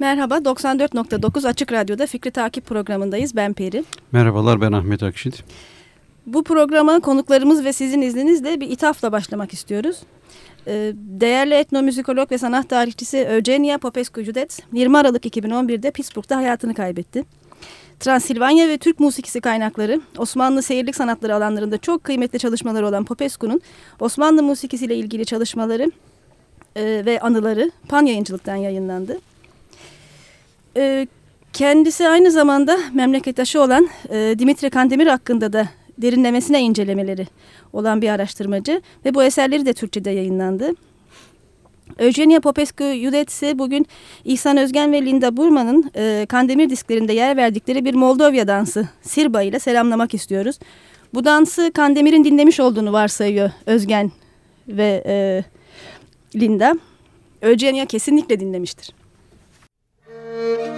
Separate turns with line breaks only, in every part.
Merhaba, 94.9 Açık Radyo'da Fikri Takip programındayız. Ben Peri.
Merhabalar, ben Ahmet Akşit.
Bu programa konuklarımız ve sizin izninizle bir ithafla başlamak istiyoruz. Ee, değerli etnomüzikolog ve sanat tarihçisi Eugenia Popescu-Judet 20 Aralık 2011'de Pittsburgh'da hayatını kaybetti. Transilvanya ve Türk musikisi kaynakları Osmanlı seyirlik sanatları alanlarında çok kıymetli çalışmaları olan Popescu'nun Osmanlı musikisiyle ilgili çalışmaları e, ve anıları Pan yayıncılıktan yayınlandı. E, kendisi aynı zamanda memleketaşı olan e, Dimitri Kandemir hakkında da derinlemesine incelemeleri olan bir araştırmacı ve bu eserleri de Türkçe'de yayınlandı. Eugenia Popescu Yudetse bugün İhsan Özgen ve Linda Burman'ın e, Kandemir disklerinde yer verdikleri bir Moldova dansı Sirba ile selamlamak istiyoruz. Bu dansı Kandemir'in dinlemiş olduğunu varsayıyor Özgen ve e, Linda. Eugenia kesinlikle dinlemiştir.
Música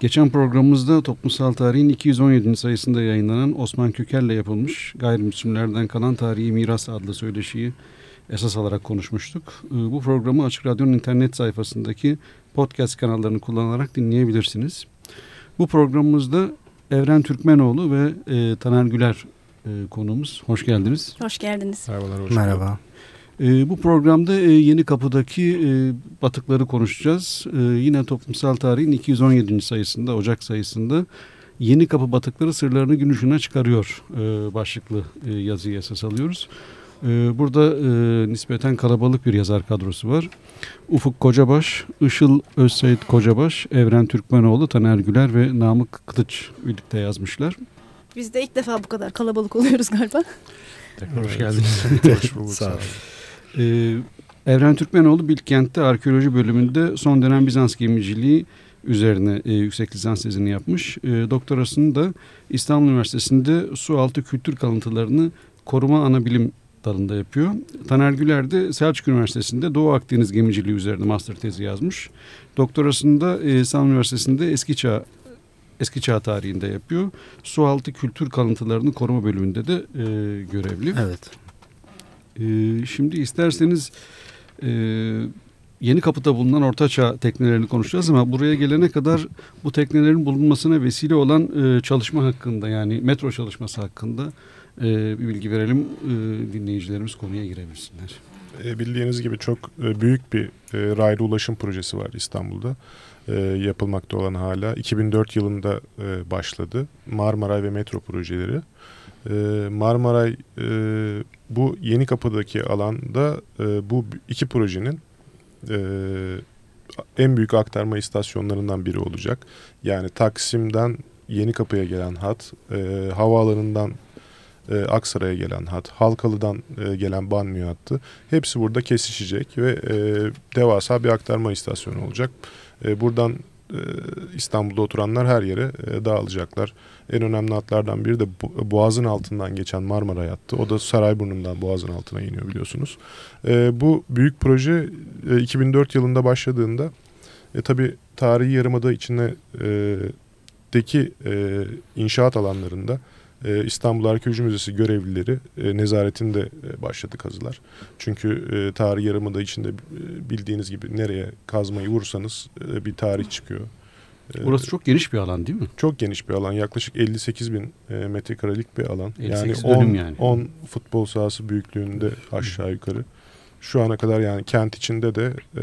Geçen programımızda toplumsal tarihin 217. sayısında yayınlanan Osman Köker'le yapılmış gayrimüslimlerden kalan tarihi miras adlı söyleşiyi esas alarak konuşmuştuk. Ee, bu programı Açık Radyo'nun internet sayfasındaki podcast kanallarını kullanarak dinleyebilirsiniz. Bu programımızda Evren Türkmenoğlu ve e, Taner Güler e, konuğumuz. Hoş geldiniz.
Hoş geldiniz.
Merhabalar. Hoş
Merhaba.
E, bu programda e, Yeni Kapı'daki e, batıkları konuşacağız. E, yine toplumsal tarihin 217. sayısında, Ocak sayısında Yeni Kapı batıkları sırlarını gün ışığına çıkarıyor e, başlıklı e, yazıyı esas alıyoruz. E, burada e, nispeten kalabalık bir yazar kadrosu var. Ufuk Kocabaş, Işıl Özseyit Kocabaş, Evren Türkmenoğlu, Taner Güler ve Namık Kılıç birlikte yazmışlar.
Biz de ilk defa bu kadar kalabalık oluyoruz galiba.
Tekrar hoş geldiniz. hoş bulduk. Sağ olun.
Ee, Evren Türkmenoğlu Bilkent'te arkeoloji bölümünde son dönem Bizans gemiciliği üzerine e, yüksek lisans tezini yapmış. E, doktorasını da İstanbul Üniversitesi'nde su altı kültür kalıntılarını koruma anabilim dalında yapıyor. Taner Güler de Selçuk Üniversitesi'nde Doğu Akdeniz gemiciliği üzerine master tezi yazmış. Doktorasını da e, İstanbul Üniversitesi'nde eski çağ eski çağ tarihinde yapıyor. Su altı kültür kalıntılarını koruma bölümünde de e, görevli.
Evet.
Ee, şimdi isterseniz e, yeni kapıda bulunan ortaçağ teknelerini konuşacağız ama buraya gelene kadar bu teknelerin bulunmasına vesile olan e, çalışma hakkında yani metro çalışması hakkında e, bir bilgi verelim. E, dinleyicilerimiz konuya girebilsinler.
E, bildiğiniz gibi çok e, büyük bir e, raylı ulaşım projesi var İstanbul'da. E, yapılmakta olan hala. 2004 yılında e, başladı. Marmaray ve metro projeleri. E, Marmaray e, bu yeni kapıdaki alanda e, bu iki projenin e, en büyük aktarma istasyonlarından biri olacak. Yani Taksim'den Yeni Kapı'ya gelen hat, e, havaalanından e, Aksaray'a gelen hat, Halkalı'dan e, gelen banliyö hattı hepsi burada kesişecek ve e, devasa bir aktarma istasyonu olacak. E, buradan İstanbul'da oturanlar her yere e, dağılacaklar. En önemli hatlardan biri de Boğaz'ın altından geçen Marmara hattı. O da Sarayburnu'ndan Boğaz'ın altına iniyor biliyorsunuz. E, bu büyük proje 2004 yılında başladığında E, tabii tarihi yarımada içine e, e, inşaat alanlarında e, İstanbul Arkeoloji Müzesi görevlileri e, nezaretinde e, başladı kazılar. Çünkü e, tarih yarımada içinde e, bildiğiniz gibi nereye kazmayı vursanız e, bir tarih çıkıyor.
Burası çok geniş bir alan değil mi?
Çok geniş bir alan. Yaklaşık 58 bin metrekarelik bir alan.
Yani 10, yani
10 futbol sahası büyüklüğünde aşağı yukarı. Şu ana kadar yani kent içinde de e,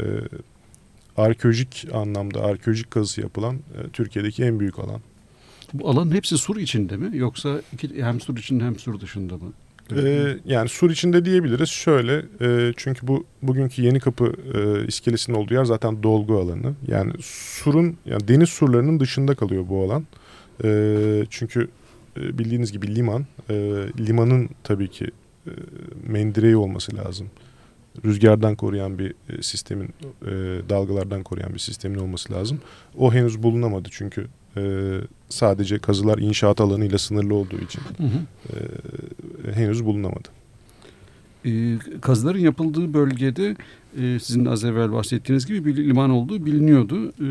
arkeolojik anlamda arkeolojik kazısı yapılan e, Türkiye'deki en büyük alan.
Bu alanın hepsi sur içinde mi yoksa iki, hem sur içinde hem sur dışında mı?
Ee, yani sur içinde diyebiliriz. Şöyle e, çünkü bu bugünkü yeni kapı e, iskelesinin olduğu yer zaten dolgu alanı. Yani surun yani deniz surlarının dışında kalıyor bu alan. E, çünkü e, bildiğiniz gibi liman e, limanın tabii ki e, mendireği olması lazım. Rüzgardan koruyan bir e, sistemin e, dalgalardan koruyan bir sistemin olması lazım. O henüz bulunamadı çünkü e, sadece kazılar inşaat alanıyla sınırlı olduğu için hı hı. E, henüz bulunamadı.
E, kazıların yapıldığı bölgede e, sizin az evvel bahsettiğiniz gibi bir liman olduğu biliniyordu. E,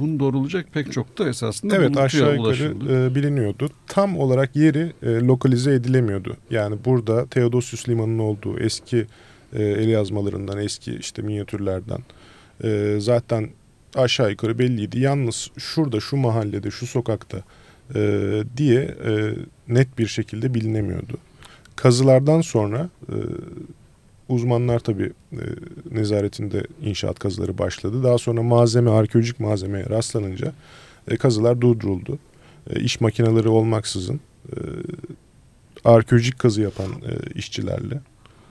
bunu doğrulacak pek çok da esasında
Evet aşağı yukarı e, biliniyordu. Tam olarak yeri e, lokalize edilemiyordu. Yani burada Theodosius Limanı'nın olduğu eski e, el yazmalarından, eski işte minyatürlerden e, zaten aşağı yukarı belliydi. Yalnız şurada, şu mahallede, şu sokakta e, diye e, net bir şekilde bilinemiyordu. Kazılardan sonra e, uzmanlar tabii e, nezaretinde inşaat kazıları başladı. Daha sonra malzeme, arkeolojik malzemeye rastlanınca e, kazılar durduruldu. E, iş makineleri olmaksızın e, arkeolojik kazı yapan e, işçilerle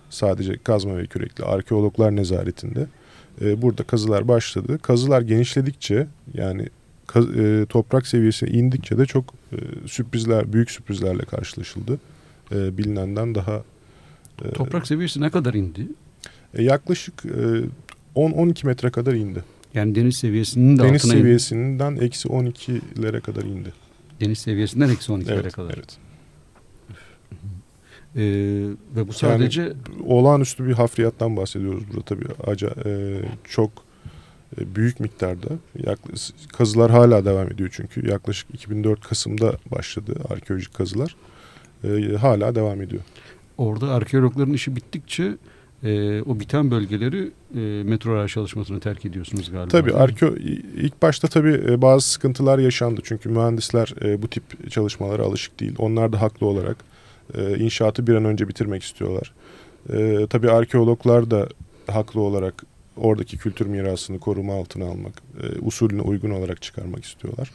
sadece kazma ve kürekli arkeologlar nezaretinde e, burada kazılar başladı. Kazılar genişledikçe yani e, toprak seviyesine indikçe de çok e, sürprizler, büyük sürprizlerle karşılaşıldı. E, bilinenden daha...
E, toprak seviyesi ne kadar indi?
E, yaklaşık e, 10-12 metre kadar indi.
Yani deniz seviyesinin de
deniz altına seviyesinden eksi 12'lere kadar indi.
Deniz seviyesinden eksi 12'lere
evet,
kadar.
Evet.
Ee, ve bu sadece yani,
olağanüstü bir hafriyattan bahsediyoruz burada tabii. Aca, e, çok e, büyük miktarda. Yaklaşık, kazılar hala devam ediyor çünkü. Yaklaşık 2004 Kasım'da başladı arkeolojik kazılar. E, hala devam ediyor.
Orada arkeologların işi bittikçe e, o biten bölgeleri e, metro çalışmasını terk ediyorsunuz galiba.
Tabii arke ilk başta tabii e, bazı sıkıntılar yaşandı. Çünkü mühendisler e, bu tip çalışmalara alışık değil. Onlar da haklı olarak e, inşaatı bir an önce bitirmek istiyorlar. E, tabii arkeologlar da haklı olarak oradaki kültür mirasını koruma altına almak, e, usulüne uygun olarak çıkarmak istiyorlar.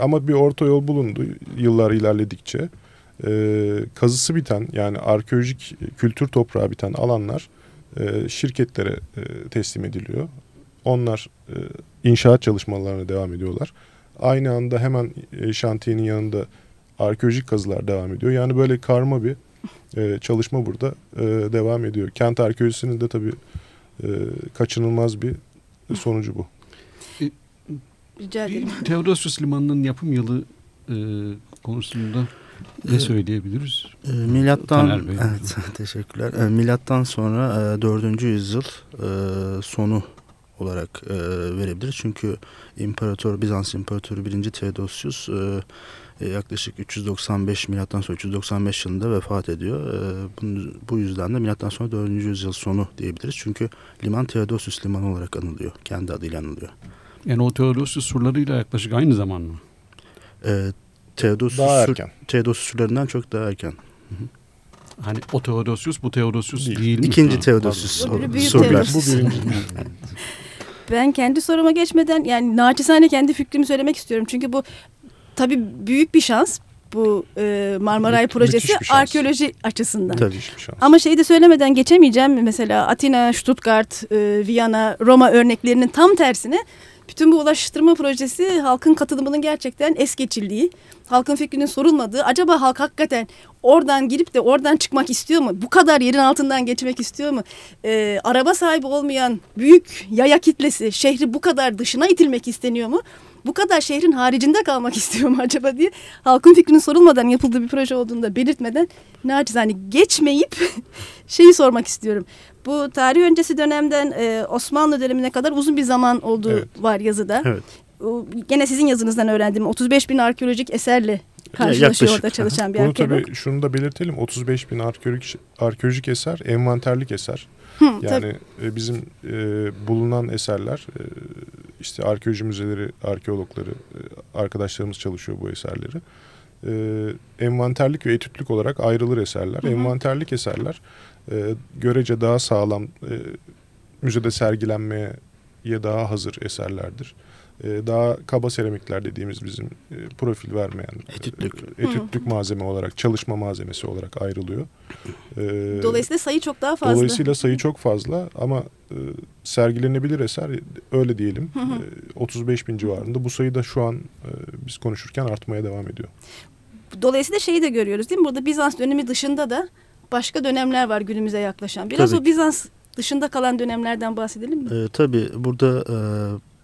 Ama bir orta yol bulundu yıllar ilerledikçe. Kazısı biten yani arkeolojik kültür toprağı biten alanlar şirketlere teslim ediliyor. Onlar inşaat çalışmalarına devam ediyorlar. Aynı anda hemen şantiyenin yanında arkeolojik kazılar devam ediyor. Yani böyle karma bir e, çalışma burada e, devam ediyor. Kent arkeolojisinin de tabii e, kaçınılmaz bir sonucu bu.
E, Rica ederim.
Teodosius Limanı'nın yapım yılı e, konusunda ne söyleyebiliriz?
E, milattan evet teşekkürler. E, milattan sonra e, 4. yüzyıl e, sonu olarak e, verebiliriz. Çünkü İmparator Bizans İmparatoru 1. Theodosius e, e, yaklaşık 395 milattan sonra 395 yılında vefat ediyor. E, bu yüzden de milattan sonra 4. yüzyıl sonu diyebiliriz. Çünkü liman Theodosius limanı olarak anılıyor. Kendi adıyla anılıyor.
Yani o Theodosius surlarıyla yaklaşık aynı zaman mı?
E, Theodosius, daha erken. Theodosius surlarından çok daha erken. Hı hı.
Hani o Theodosius bu Theodosius değil, değil mi?
İkinci Theodosius.
Bu birinci. Ben kendi soruma geçmeden yani naçizane kendi fikrimi söylemek istiyorum. Çünkü bu tabii büyük bir şans bu e, Marmaray Mü projesi arkeoloji açısından.
Tabii bir şans.
Ama şeyi de söylemeden geçemeyeceğim. Mesela Atina, Stuttgart, e, Viyana, Roma örneklerinin tam tersine bütün bu ulaştırma projesi halkın katılımının gerçekten es geçildiği, halkın fikrinin sorulmadığı, acaba halk hakikaten oradan girip de oradan çıkmak istiyor mu? Bu kadar yerin altından geçmek istiyor mu? Ee, araba sahibi olmayan büyük yaya kitlesi şehri bu kadar dışına itilmek isteniyor mu? Bu kadar şehrin haricinde kalmak istiyor mu acaba diye halkın fikrinin sorulmadan yapıldığı bir proje olduğunu da belirtmeden naçizane geçmeyip şeyi sormak istiyorum. Bu tarih öncesi dönemden e, Osmanlı dönemine kadar uzun bir zaman olduğu
Evet.
var yazıda.
Evet.
Gene sizin yazınızdan öğrendim. 35 bin arkeolojik eserle karşılaşıyor
yaklaşık.
orada çalışan bir
Bunu
arkeolog.
tabii şunu da belirtelim. 35 bin arkeolojik, arkeolojik eser, envanterlik eser.
Hı,
Yani
tabii.
e, bizim e, bulunan eserler, e, işte arkeoloji müzeleri, arkeologları, e, arkadaşlarımız çalışıyor bu eserleri. E, envanterlik ve etütlük olarak ayrılır eserler.
Hı hı.
Envanterlik eserler e, görece daha sağlam, e, müzede sergilenmeye daha hazır eserlerdir. E, daha kaba seramikler dediğimiz bizim e, profil vermeyen e,
Etütlük.
etütlük malzeme olarak, çalışma malzemesi olarak ayrılıyor. E,
Dolayısıyla sayı çok daha fazla.
Dolayısıyla sayı çok fazla ama e, sergilenebilir eser öyle diyelim
Hı hı.
e, 35 bin civarında. Bu sayı da şu an e, biz konuşurken artmaya devam ediyor.
Dolayısıyla şeyi de görüyoruz değil mi? Burada Bizans dönemi dışında da başka dönemler var günümüze yaklaşan. Biraz
Tabii
o Bizans dışında kalan dönemlerden bahsedelim mi?
Ee, tabii burada e,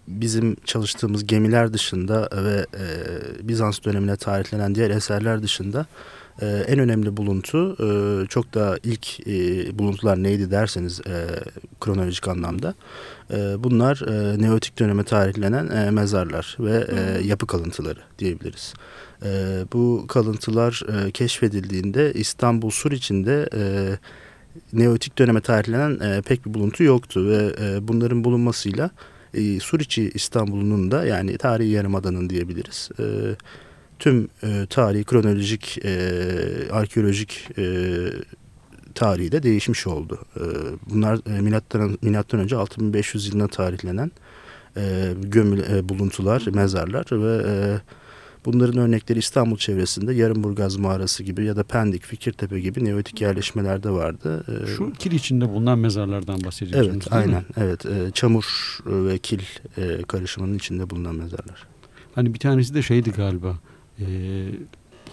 bizim çalıştığımız gemiler dışında ve e, Bizans dönemine tarihlenen diğer eserler dışında e, en önemli buluntu e, çok daha ilk e, buluntular neydi derseniz e, kronolojik anlamda e, bunlar e, Neolitik döneme tarihlenen e, mezarlar ve e, yapı kalıntıları diyebiliriz. E, bu kalıntılar e, keşfedildiğinde İstanbul Sur içinde e, Neolitik döneme tarihlenen e, pek bir buluntu yoktu ve e, bunların bulunmasıyla e, Suriçi İstanbul'un da yani tarihi yarımadanın diyebiliriz. E, tüm e, tarihi kronolojik e, arkeolojik e, tarihi de değişmiş oldu. E, bunlar e, milattan önce 6500 yılına tarihlenen gömül buluntular, mezarlar ve e, Bunların örnekleri İstanbul çevresinde Yarımburgaz Mağarası gibi ya da Pendik, Fikirtepe gibi Neolitik yerleşmelerde vardı. Ee,
Şu kil içinde bulunan mezarlardan bahsediyorsunuz
Evet,
değil mi?
aynen. Evet, e, çamur ve kil e, karışımının içinde bulunan mezarlar.
Hani bir tanesi de şeydi galiba. E,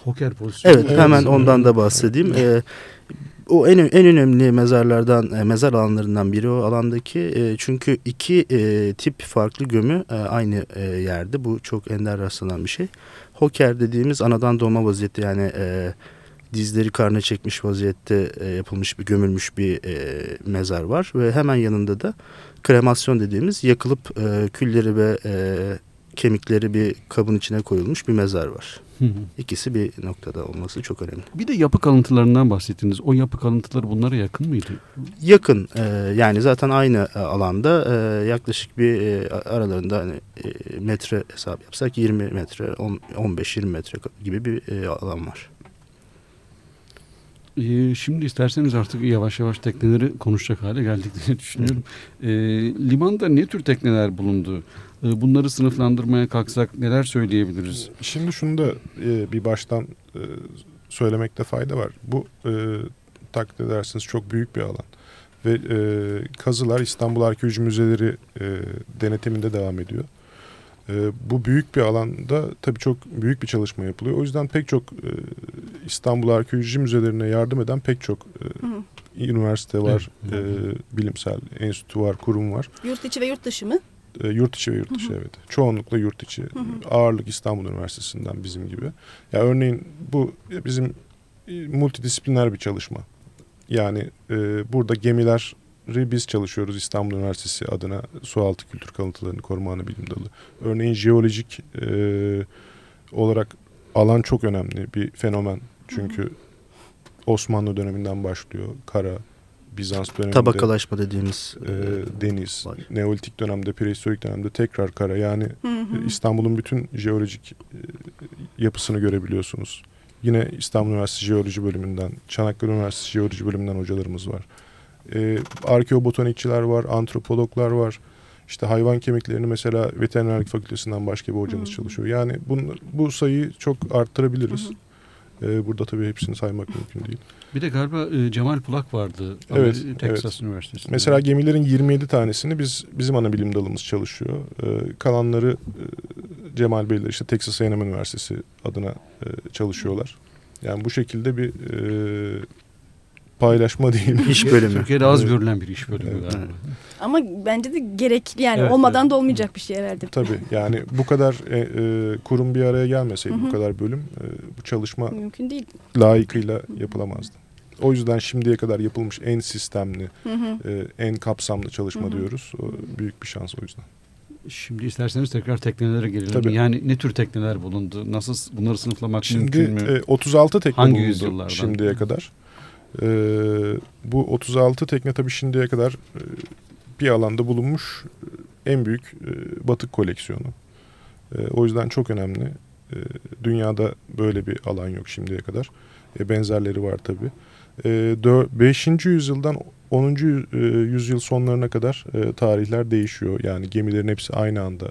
poker pozisyonu.
Evet, hemen ondan da bahsedeyim. E, o en en önemli mezarlardan, e, mezar alanlarından biri o alandaki. E, çünkü iki e, tip farklı gömü aynı yerde. Bu çok ender rastlanan bir şey. Hoker dediğimiz anadan doğma vaziyette yani dizleri karnına çekmiş vaziyette yapılmış bir gömülmüş bir mezar var ve hemen yanında da kremasyon dediğimiz yakılıp külleri ve kemikleri bir kabın içine koyulmuş bir mezar var.
Hı hı.
İkisi bir noktada olması çok önemli.
bir de yapı kalıntılarından bahsettiniz. O yapı kalıntıları bunlara yakın mıydı?
Yakın e, yani zaten aynı e, alanda e, yaklaşık bir e, aralarında hani, e, metre hesap yapsak 20 metre on- 15-20 metre gibi bir e, alan var.
Ee, şimdi isterseniz artık yavaş yavaş tekneleri konuşacak hale geldik diye düşünüyorum. Ee, limanda ne tür tekneler bulundu? Ee, bunları sınıflandırmaya kalksak neler söyleyebiliriz?
Şimdi şunu da e, bir baştan e, söylemekte fayda var. Bu e, takdir ederseniz çok büyük bir alan. Ve kazılar İstanbul Arkeoloji Müzeleri denetiminde devam ediyor. Bu büyük bir alanda tabii çok büyük bir çalışma yapılıyor. O yüzden pek çok İstanbul Arkeoloji Müzelerine yardım eden pek çok
hı.
üniversite var,
Evet.
e, bilimsel enstitü var, kurum var.
Yurt içi ve yurt dışı mı?
E, yurt içi ve yurt dışı evet. Çoğunlukla yurt içi. Ağırlık İstanbul Üniversitesi'nden bizim gibi. Ya örneğin bu bizim e, multidisipliner bir çalışma. Yani e, burada gemileri biz çalışıyoruz İstanbul Üniversitesi adına sualtı kültür kalıntılarını koruma ana bilim dalı. Örneğin jeolojik e, olarak alan çok önemli bir fenomen. Çünkü Osmanlı döneminden başlıyor. Kara, Bizans döneminde
Tabakalaşma dediğimiz
e, deniz,
var.
Neolitik dönemde, prehistorik dönemde tekrar kara. Yani e, İstanbul'un bütün jeolojik e, yapısını görebiliyorsunuz. Yine İstanbul Üniversitesi Jeoloji Bölümünden, Çanakkale Üniversitesi Jeoloji Bölümünden hocalarımız var. E, arkeobotanikçiler var, antropologlar var. İşte hayvan kemiklerini mesela veterinerlik fakültesinden başka bir hocamız
Hı.
çalışıyor. Yani bunlar, bu sayıyı çok arttırabiliriz. E, burada tabii hepsini saymak mümkün değil.
Bir de galiba e, Cemal Pulak vardı.
Evet,
Texas Üniversitesi'nde.
Mesela gemilerin 27 tanesini biz bizim ana bilim dalımız çalışıyor. Ee, kalanları e, Cemal Beyler işte Texas A&M Üniversitesi adına e, çalışıyorlar. Yani bu şekilde bir e, paylaşma değil.
iş bölümü.
Türkiye'de az
Evet.
görülen bir iş bölümü
Evet.
galiba.
Ama bence de gerekli yani
Evet,
olmadan
evet.
da olmayacak bir şey herhalde.
Tabii yani bu kadar e, e, kurum bir araya gelmeseydi
Hı hı.
bu kadar bölüm e, bu çalışma
Mümkün değil.
layıkıyla yapılamazdı. O yüzden şimdiye kadar yapılmış en sistemli, hı hı. E, en kapsamlı çalışma hı hı. diyoruz. O, büyük bir şans o yüzden.
Şimdi isterseniz tekrar teknelere gelelim. Tabii. Yani ne tür tekneler bulundu? Nasıl bunları sınıflamak
Şimdi,
mümkün mü?
E, 36 tekne Hangi bulundu yüzyıllardan? şimdiye kadar. E, bu 36 tekne tabii şimdiye kadar e, bir alanda bulunmuş e, en büyük e, batık koleksiyonu. E, o yüzden çok önemli. E, dünyada böyle bir alan yok şimdiye kadar. E, benzerleri var tabii. E, 5. yüzyıldan 10. E, yüzyıl sonlarına kadar e, tarihler değişiyor. Yani gemilerin hepsi aynı anda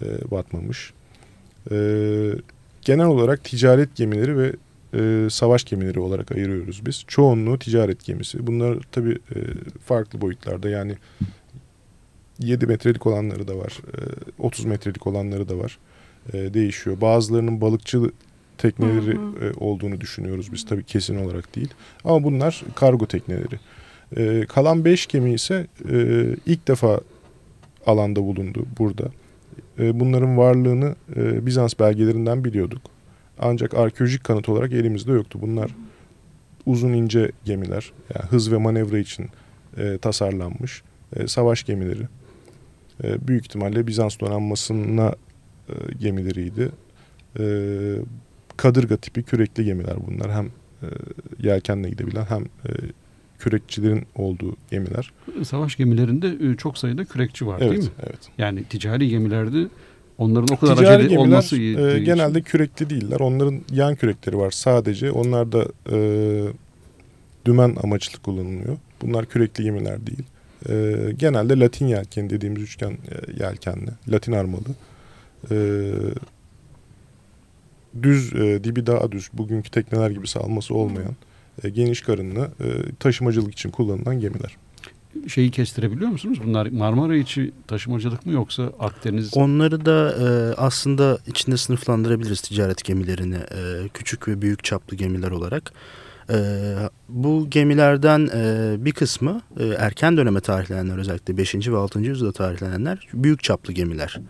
e, batmamış. E, genel olarak ticaret gemileri ve savaş gemileri olarak ayırıyoruz biz. Çoğunluğu ticaret gemisi. Bunlar tabii farklı boyutlarda yani 7 metrelik olanları da var. E, 30 metrelik olanları da var. Değişiyor. Bazılarının balıkçı tekneleri hı hı. E, olduğunu düşünüyoruz biz tabii kesin olarak değil. Ama bunlar kargo tekneleri. E, kalan 5 gemi ise e, ilk defa alanda bulundu burada. E, bunların varlığını e, Bizans belgelerinden biliyorduk. Ancak arkeolojik kanıt olarak elimizde yoktu. Bunlar uzun ince gemiler, yani hız ve manevra için e, tasarlanmış e, savaş gemileri. E, büyük ihtimalle Bizans donanmasına e, gemileriydi. E, kadırga tipi kürekli gemiler bunlar. Hem e, yelkenle gidebilen hem e, kürekçilerin olduğu gemiler.
Savaş gemilerinde e, çok sayıda kürekçi var
evet,
değil mi?
Evet.
Yani ticari gemilerde onların o kadar ticari acele gemiler, olması
e, genelde kürekli değiller. Onların yan kürekleri var sadece. Onlar da e, dümen amaçlı kullanılıyor. Bunlar kürekli gemiler değil. E, genelde Latin yelken dediğimiz üçgen e, yelkenli, Latin armalı. E, düz, e, dibi daha düz, bugünkü tekneler gibi salması olmayan e, geniş karınlı e, taşımacılık için kullanılan gemiler.
Şeyi kestirebiliyor musunuz? Bunlar Marmara içi taşımacılık mı yoksa Akdeniz?
Onları da e, aslında içinde sınıflandırabiliriz ticaret gemilerini. E, küçük ve büyük çaplı gemiler olarak. E, bu gemilerden e, bir kısmı e, erken döneme tarihlenenler özellikle 5. ve 6. yüzyılda tarihlenenler büyük çaplı gemiler.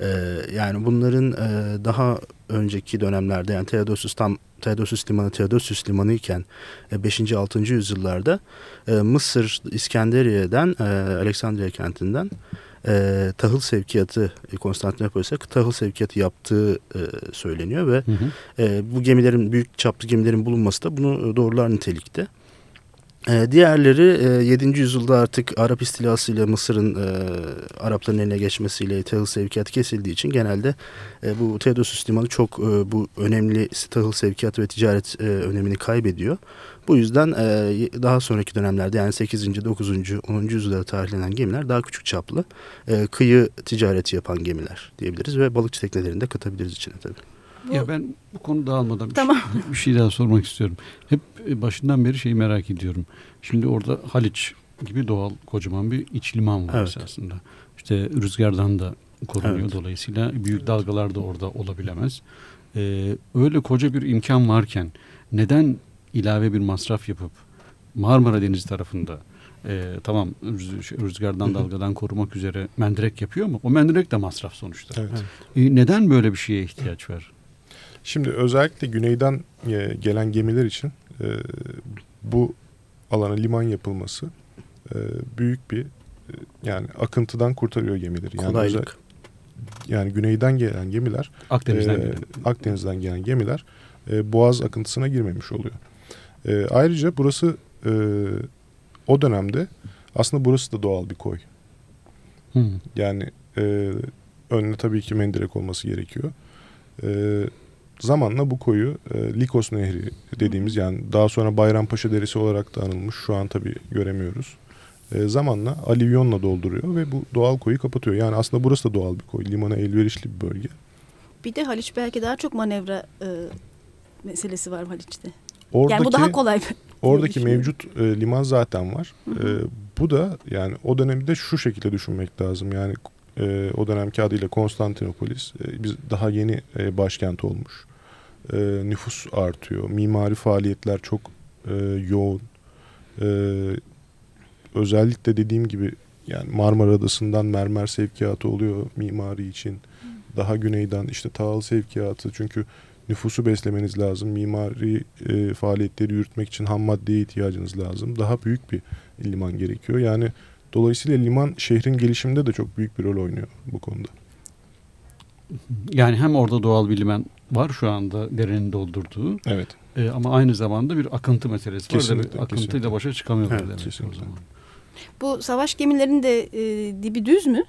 E, yani bunların e, daha önceki dönemlerde yani Theodosius tam Theodosius Limanı Theodosius Limanı iken 5. E, 6. yüzyıllarda e, Mısır İskenderiye'den e, Aleksandriye kentinden e, tahıl sevkiyatı Konstantinopolis'e tahıl sevkiyatı yaptığı e, söyleniyor ve hı hı. E, bu gemilerin büyük çaplı gemilerin bulunması da bunu doğrular nitelikte. E, diğerleri e, 7. yüzyılda artık Arap istilasıyla Mısır'ın e, Arapların eline geçmesiyle tahıl sevkiyatı kesildiği için genelde e, bu Theodosius limanı çok e, bu önemli tahıl sevkiyatı ve ticaret e, önemini kaybediyor. Bu yüzden e, daha sonraki dönemlerde yani 8. 9. 10. yüzyılda tarihlenen gemiler daha küçük çaplı e, kıyı ticareti yapan gemiler diyebiliriz ve balıkçı teknelerini de katabiliriz içine tabii.
Bu... Ya ben bu konu dağılmadan bir, tamam. şey, bir şey daha sormak istiyorum. Hep e, başından beri şeyi merak ediyorum. Şimdi orada Haliç gibi doğal kocaman bir iç liman var evet. esasında. İşte rüzgardan da korunuyor evet. dolayısıyla büyük dalgalar da orada olabilemez. Ee, öyle koca bir imkan varken neden ilave bir masraf yapıp Marmara Denizi tarafında e, tamam rüzgardan dalgadan korumak üzere mendirek yapıyor mu? O mendirek de masraf sonuçta. Evet. E, neden böyle bir şeye ihtiyaç var?
Şimdi özellikle güneyden e, gelen gemiler için e, bu alana liman yapılması e, büyük bir yani akıntıdan kurtarıyor gemileri.
Yani Kolaylık. Özel,
yani güneyden gelen gemiler
Akdeniz'den, e,
Akdeniz'den gelen gemiler e, boğaz akıntısına girmemiş oluyor. E, ayrıca burası e, o dönemde aslında burası da doğal bir koy. Hmm. Yani e, önüne tabii ki mendirek olması gerekiyor. E, zamanla bu koyu e, Likos Nehri dediğimiz yani daha sonra Bayrampaşa Deresi olarak da anılmış. Şu an tabii göremiyoruz. E, zamanla alivyonla dolduruyor ve bu doğal koyu kapatıyor. Yani aslında burası da doğal bir koy. Limana elverişli bir bölge.
Bir de Haliç belki daha çok manevra e, meselesi var Haliç'te. Oradaki, yani bu daha kolay.
Oradaki mevcut e, liman zaten var. Hı hı. E, bu da yani o dönemde şu şekilde düşünmek lazım. Yani e, o dönemki adıyla Konstantinopolis. E, biz daha yeni e, başkent olmuş. E, nüfus artıyor. Mimari faaliyetler çok e, yoğun. E, özellikle dediğim gibi yani Marmara Adası'ndan mermer sevkiyatı oluyor mimari için. Daha güneyden işte tahıl sevkiyatı. Çünkü nüfusu beslemeniz lazım. Mimari e, faaliyetleri yürütmek için ham maddeye ihtiyacınız lazım. Daha büyük bir liman gerekiyor. Yani dolayısıyla liman şehrin gelişiminde de çok büyük bir rol oynuyor bu konuda.
Yani hem orada doğal bir liman var şu anda derenin doldurduğu.
Evet.
E, ama aynı zamanda bir akıntı meselesi
kesinlikle,
var. Kesinlikle, akıntıyla
kesinlikle.
başa çıkamıyorlar
Evet,
demek
kesinlikle.
o zaman.
Bu savaş gemilerinin de e, dibi düz mü?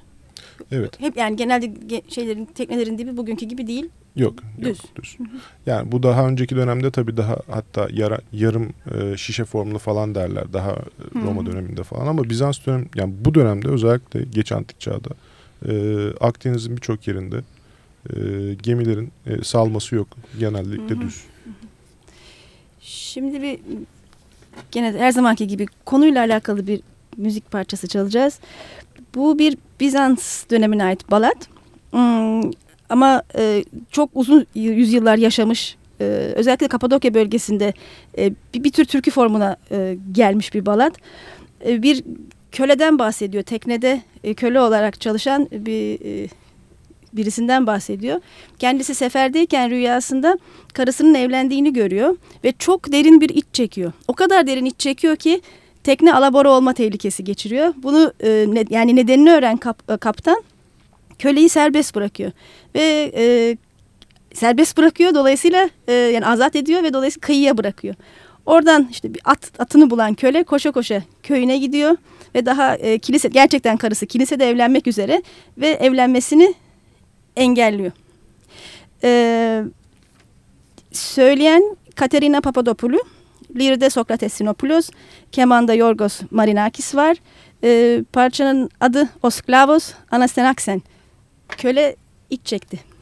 Evet.
Hep yani genelde ge- şeylerin teknelerin dibi bugünkü gibi değil.
Yok.
Düz.
Yok, düz. Yani bu daha önceki dönemde tabii daha hatta yara, yarım e, şişe formlu falan derler. Daha e, Roma
Hı.
döneminde falan ama Bizans dönem yani bu dönemde özellikle geç antik çağda e, Akdeniz'in birçok yerinde e, gemilerin e, salması yok. Genellikle
Hı hı.
düz.
Şimdi bir gene her zamanki gibi konuyla alakalı bir müzik parçası çalacağız. Bu bir Bizans dönemine ait balat. Hmm, ama e, çok uzun yüzyıllar yaşamış. e, özellikle Kapadokya bölgesinde e, bir, bir tür türkü formuna e, gelmiş bir balat. E, bir köleden bahsediyor. Teknede e, köle olarak çalışan bir e, birisinden bahsediyor. Kendisi seferdeyken rüyasında karısının evlendiğini görüyor ve çok derin bir iç çekiyor. O kadar derin iç çekiyor ki tekne alabora olma tehlikesi geçiriyor. Bunu e, ne, yani nedenini öğren kap- e, kaptan köleyi serbest bırakıyor ve e, serbest bırakıyor dolayısıyla e, yani azat ediyor ve dolayısıyla kıyıya bırakıyor. Oradan işte bir at atını bulan köle koşa koşa köyüne gidiyor ve daha e, kilise gerçekten karısı kilisede evlenmek üzere ve evlenmesini engelliyor. Ee, söyleyen Katerina Papadopoulou, liride Sokrates Sinopoulos, kemanda Yorgos Marinakis var. Ee, parçanın adı Osklavos Anastenaksen. Köle iç çekti.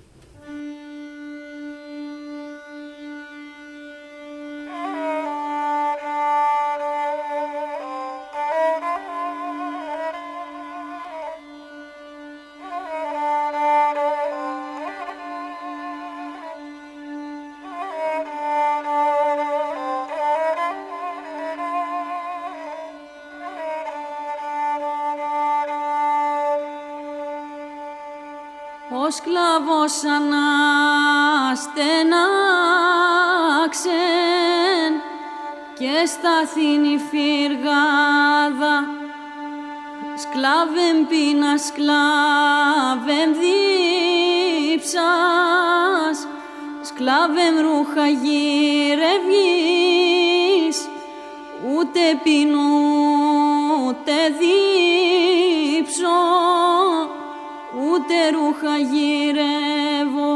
Ούτε πίνω ούτε δίψω ούτε ρούχα γυρεύω.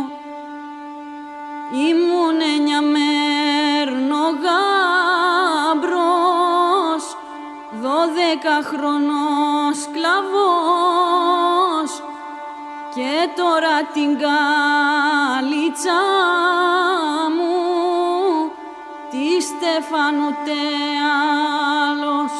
Ήμουν εννιά μέρνο γάμπρος δώδεκα χρονός σκλαβός. Και τώρα την καλίτσα μου Στέφαν ούτε άλλος.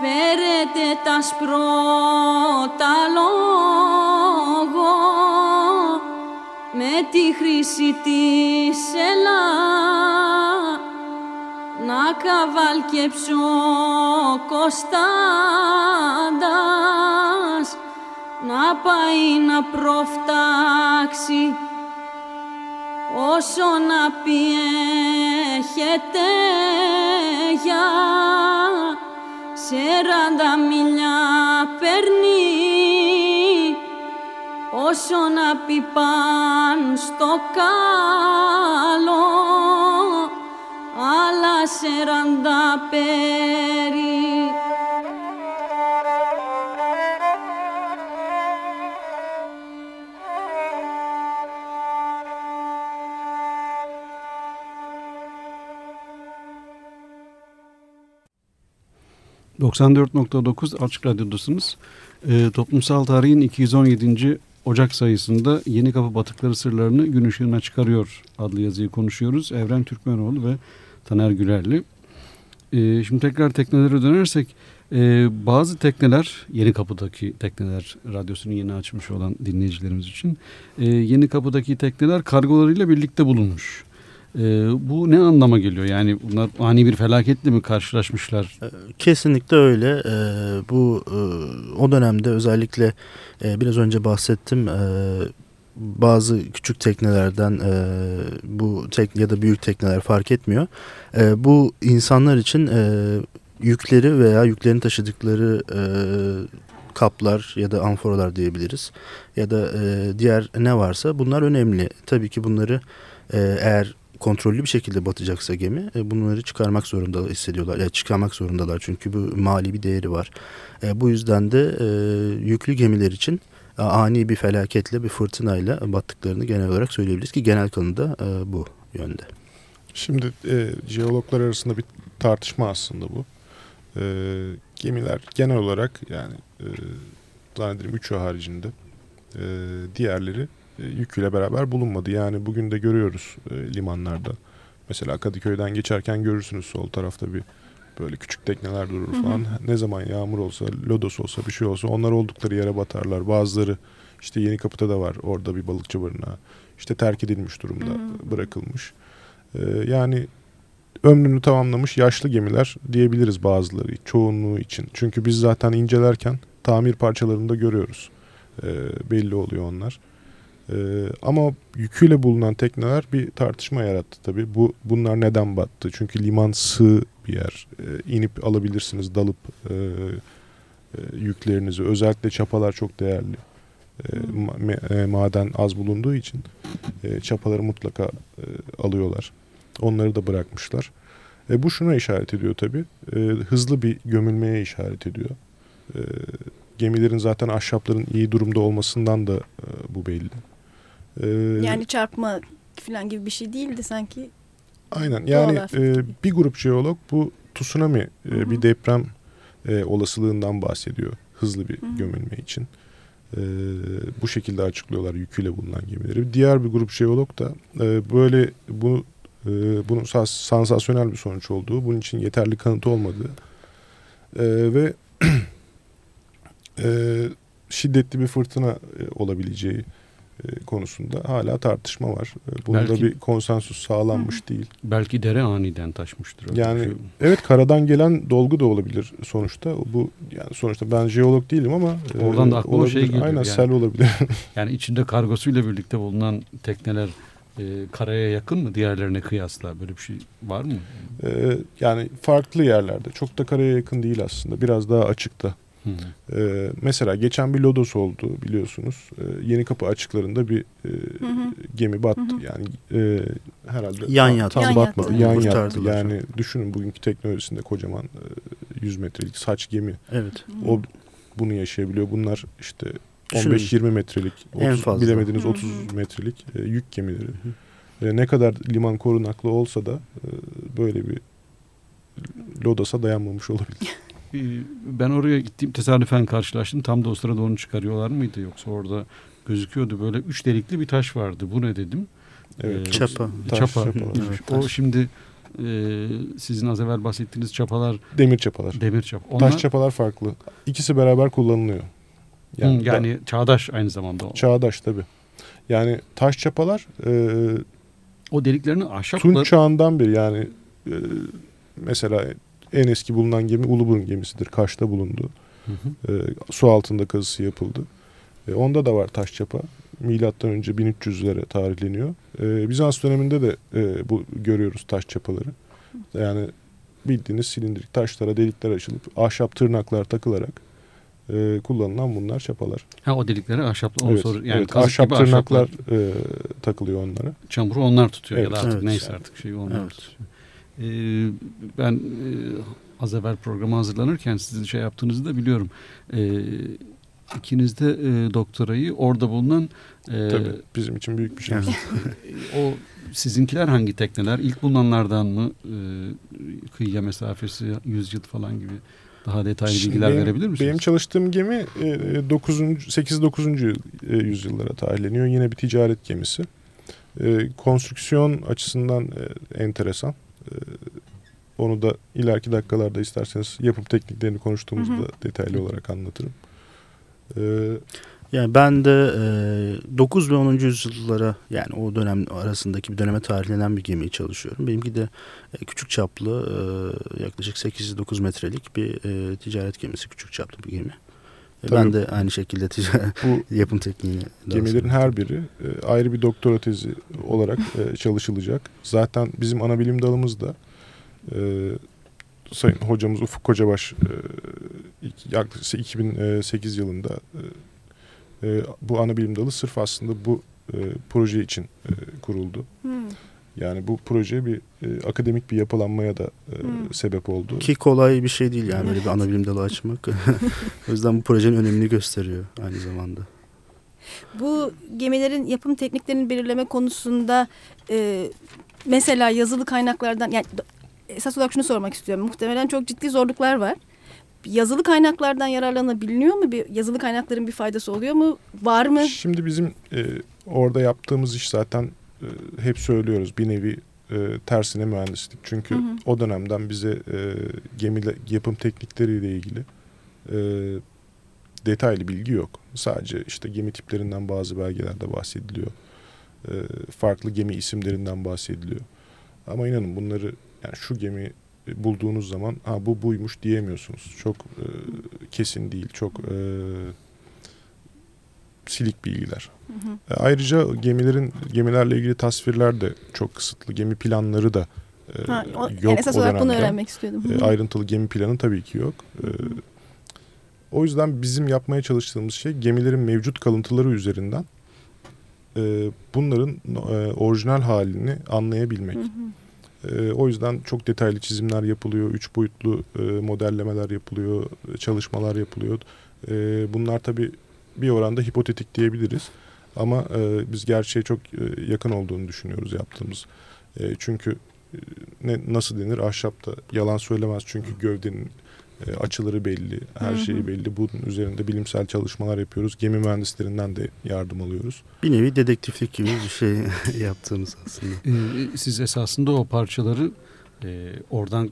Φέρετε τα σπρώματα τη χρήση της ελά να καβάλκεψω Κωνσταντας να πάει να προφτάξει όσο να πιέχεται για σεράντα μιλιά παίρνει όσο να πει παν στο καλό άλλα σεράντα παίρνει.
...94.9 Açık Radyo'dasınız. Ee, toplumsal tarihin 217. Ocak sayısında Yeni Kapı Batıkları Sırlarını Gün Işığına Çıkarıyor adlı yazıyı konuşuyoruz. Evren Türkmenoğlu ve Taner Gülerli. Ee, şimdi tekrar teknelere dönersek Ee, bazı tekneler, Yeni Kapı'daki tekneler, radyosunu yeni açmış olan dinleyicilerimiz için, e, Yeni Kapı'daki tekneler kargolarıyla birlikte bulunmuş. E, bu ne anlama geliyor? Yani bunlar ani bir felaketle mi karşılaşmışlar?
Ee, kesinlikle öyle. Ee, bu e, o dönemde özellikle e, biraz önce bahsettim. E, bazı küçük teknelerden e, bu tek ya da büyük tekneler fark etmiyor. E, bu insanlar için e, yükleri veya yüklerini taşıdıkları e, kaplar ya da amforalar diyebiliriz. Ya da e, diğer ne varsa bunlar önemli. Tabii ki bunları e, eğer kontrollü bir şekilde batacaksa gemi e, bunları çıkarmak zorunda hissediyorlar. Yani çıkarmak zorundalar çünkü bu mali bir değeri var. E, bu yüzden de e, yüklü gemiler için e, ani bir felaketle bir fırtınayla battıklarını genel olarak söyleyebiliriz ki genel kanı da e, bu yönde.
Şimdi e, jeologlar arasında bir tartışma aslında bu. E, gemiler genel olarak yani e, zannederim üçü haricinde e, diğerleri yüküyle beraber bulunmadı. Yani bugün de görüyoruz e, limanlarda. Mesela Kadıköy'den geçerken görürsünüz sol tarafta bir böyle küçük tekneler durur falan. Hı hı. Ne zaman yağmur olsa, lodos olsa bir şey olsa onlar oldukları yere batarlar. Bazıları işte Yeni Kapı'da da var orada bir balıkçı barınağı. İşte terk edilmiş durumda hı hı. bırakılmış. Ee, yani ömrünü tamamlamış yaşlı gemiler diyebiliriz bazıları çoğunluğu için. Çünkü biz zaten incelerken tamir parçalarında görüyoruz. Ee, belli oluyor onlar. Ee, ama yüküyle bulunan tekneler bir tartışma yarattı tabii. Bu bunlar neden battı? Çünkü liman sığ bir yer. Ee, inip alabilirsiniz, dalıp e, e, yüklerinizi. Özellikle çapalar çok değerli. Ee, ma e, maden az bulunduğu için e, çapaları mutlaka e, alıyorlar. Onları da bırakmışlar. E, bu şuna işaret ediyor tabii. E, hızlı bir gömülmeye işaret ediyor. E, gemilerin zaten ahşapların iyi durumda olmasından da e, bu belli.
Ee, yani çarpma falan gibi bir şey değildi sanki.
Aynen yani e, bir grup jeolog bu tsunami e, bir deprem e, olasılığından bahsediyor hızlı bir Hı -hı. gömülme için. E, bu şekilde açıklıyorlar yüküyle bulunan gemileri. Diğer bir grup jeolog da e, böyle bu e, bunun sansasyonel bir sonuç olduğu, bunun için yeterli kanıt olmadığı e, ve e, şiddetli bir fırtına e, olabileceği konusunda hala tartışma var. E, Bunda belki, bir konsensus sağlanmış hı. değil.
Belki dere aniden taşmıştır.
Yani şey. evet karadan gelen dolgu da olabilir sonuçta. Bu yani sonuçta ben jeolog değilim ama
e, oradan da aklıma şey geliyor.
Aynen yani, sel olabilir.
yani içinde kargosuyla birlikte bulunan tekneler e, karaya yakın mı diğerlerine kıyasla böyle bir şey var mı?
E, yani farklı yerlerde. Çok da karaya yakın değil aslında. Biraz daha açıkta. Ee, mesela geçen bir Lodos oldu biliyorsunuz. Ee, Yeni Kapı açıklarında bir e, hı hı. gemi battı. Hı hı. Yani e, herhalde
yan yattı.
Tam yan batmadı. Yattı. Yan yattı. Yani düşünün bugünkü teknolojisinde kocaman e, 100 metrelik saç gemi.
Evet.
O bunu yaşayabiliyor. Bunlar işte 15-20 metrelik, 30, en fazla. bilemediniz 30 metrelik e, yük gemileri. Hı hı. E, ne kadar liman korunaklı olsa da e, böyle bir Lodos'a dayanmamış olabilir.
Ee, ben oraya gittiğim tesadüfen karşılaştım. Tam da o sırada onu çıkarıyorlar mıydı yoksa orada gözüküyordu böyle üç delikli bir taş vardı. Bu ne dedim?
Evet, ee, çapa.
Taş, çapa. çapa. Evet, o taş. şimdi e, sizin az evvel bahsettiğiniz çapalar
demir çapalar.
Demir çap. Onlar,
taş çapalar farklı. İkisi beraber kullanılıyor.
Yani, Hı, yani da, çağdaş aynı zamanda. O.
Çağdaş tabi. Yani taş çapalar e,
o deliklerini ahşapla
Tunç çağından beri yani e, mesela en eski bulunan gemi Uluburun gemisidir. Kaş'ta bulundu. Hı hı. E, su altında kazısı yapıldı. E, onda da var taş çapa. Milattan önce 1300'lere tarihleniyor. E, Bizans döneminde de e, bu görüyoruz taş çapaları. Yani bildiğiniz silindirik taşlara delikler açılıp ahşap tırnaklar takılarak e, kullanılan bunlar çapalar.
Ha o delikleri ahşapla
evet, soru, yani evet, ahşap tırnaklar e, takılıyor onlara.
Çamuru onlar tutuyor evet, ya da artık evet. neyse artık şey onlar evet. tutuyor. Ee, ben e, az evvel programa hazırlanırken sizin şey yaptığınızı da biliyorum. E, ikiniz de e, doktorayı orada bulunan...
E, Tabii bizim için büyük bir şey.
o sizinkiler hangi tekneler? İlk bulunanlardan mı? E, kıyıya mesafesi 100 yıl falan gibi daha detaylı Şimdi bilgiler benim, verebilir misiniz?
Benim çalıştığım gemi 9. 8-9. yüzyıllara tarihleniyor. Yine bir ticaret gemisi. E, konstrüksiyon açısından e, enteresan. Ee, onu da ileriki dakikalarda isterseniz yapım tekniklerini konuştuğumuzda
Hı hı.
detaylı olarak anlatırım. Ee,
Yani ben de e, 9 ve 10. yüzyıllara yani o dönem arasındaki bir döneme tarihlenen bir gemiyi çalışıyorum. Benimki de e, küçük çaplı e, yaklaşık 8-9 metrelik bir e, ticaret gemisi. Küçük çaplı bir gemi. E,
Tabii.
ben de aynı şekilde
bu
yapım tekniğini
Gemilerin her biri e, ayrı bir doktora tezi olarak e, çalışılacak. Zaten bizim ana bilim dalımız da Sayın hocamız Ufuk Kocabaş yaklaşık 2008 yılında bu ana bilim dalı sırf aslında bu proje için kuruldu.
Hmm.
Yani bu proje bir e, akademik bir yapılanmaya da e,
Hmm.
sebep oldu.
Ki kolay bir şey değil yani böyle bir ana bilim dalı açmak. o yüzden bu projenin önemini gösteriyor aynı zamanda.
Bu gemilerin yapım tekniklerini belirleme konusunda e, mesela yazılı kaynaklardan yani esas olarak şunu sormak istiyorum. Muhtemelen çok ciddi zorluklar var. Yazılı kaynaklardan yararlanabiliyor mu? Bir yazılı kaynakların bir faydası oluyor mu? Var mı?
Şimdi bizim e, orada yaptığımız iş zaten hep söylüyoruz bir nevi e, tersine mühendislik. Çünkü
Hı hı.
o dönemden bize e, gemi yapım teknikleriyle ilgili e, detaylı bilgi yok. Sadece işte gemi tiplerinden bazı belgelerde bahsediliyor. E, farklı gemi isimlerinden bahsediliyor. Ama inanın bunları yani şu gemi bulduğunuz zaman ha bu buymuş diyemiyorsunuz. Çok e, kesin değil, çok e, silik bilgiler.
Hı hı.
E, Ayrıca gemilerin gemilerle ilgili tasvirler de çok kısıtlı. Gemi planları da e,
Ha, o,
yok
yani esas olarak bunu öğrenmek istiyordum. Hı
E,
hı.
ayrıntılı gemi planı tabii ki yok. E, o yüzden bizim yapmaya çalıştığımız şey gemilerin mevcut kalıntıları üzerinden e, bunların e, orijinal halini anlayabilmek.
Hı hı.
E, o yüzden çok detaylı çizimler yapılıyor, üç boyutlu e, modellemeler yapılıyor, çalışmalar yapılıyor. E, bunlar tabii bir oranda hipotetik diyebiliriz. Ama e, biz gerçeğe çok e, yakın olduğunu düşünüyoruz yaptığımız. E, çünkü e, ne nasıl denir ahşapta yalan söylemez çünkü gövdenin e, açıları belli, her
Hı hı.
şeyi belli. Bunun üzerinde bilimsel çalışmalar yapıyoruz. Gemi mühendislerinden de yardım alıyoruz.
Bir nevi dedektiflik gibi bir şey yaptığımız aslında.
Ee, siz esasında o parçaları e, oradan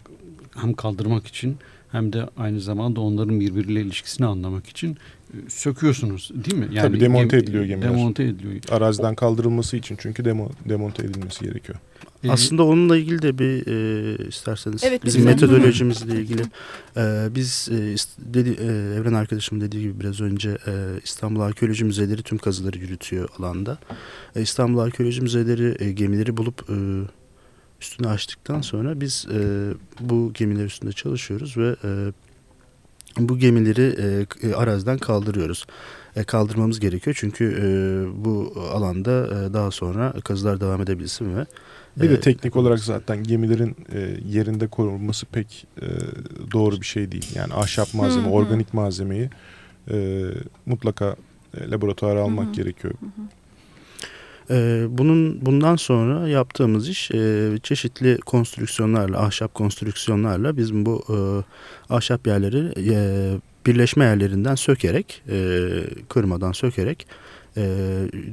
hem kaldırmak için hem de aynı zamanda onların birbiriyle ilişkisini anlamak için e, söküyorsunuz değil mi?
Tabii, demonte ediliyor gemiler.
Demonte ediliyor.
Araziden kaldırılması için çünkü demo, demonte edilmesi gerekiyor.
Ee,
Aslında onunla ilgili de bir e, isterseniz
Evet,
bizim
lütfen.
metodolojimizle ilgili e, biz e, dedi, e, Evren arkadaşım dediği gibi biraz önce e, İstanbul Arkeoloji Müzeleri tüm kazıları yürütüyor alanda. E, İstanbul Arkeoloji Müzeleri e, gemileri bulup e, üstüne açtıktan sonra biz e, bu gemiler üstünde çalışıyoruz ve e, bu gemileri e, e, araziden kaldırıyoruz. E, kaldırmamız gerekiyor çünkü e, bu alanda e, daha sonra kazılar devam edebilsin ve
Bir de
e,
teknik olarak zaten gemilerin e, yerinde korunması pek doğru bir şey değil. Yani ahşap malzeme,
Hı hı.
organik malzemeyi mutlaka laboratuvara almak
hı.
gerekiyor.
Bunun bundan sonra yaptığımız iş e, çeşitli konstrüksiyonlarla, ahşap konstrüksiyonlarla biz bu e, ahşap yerleri e, birleşme yerlerinden sökerek, kırmadan sökerek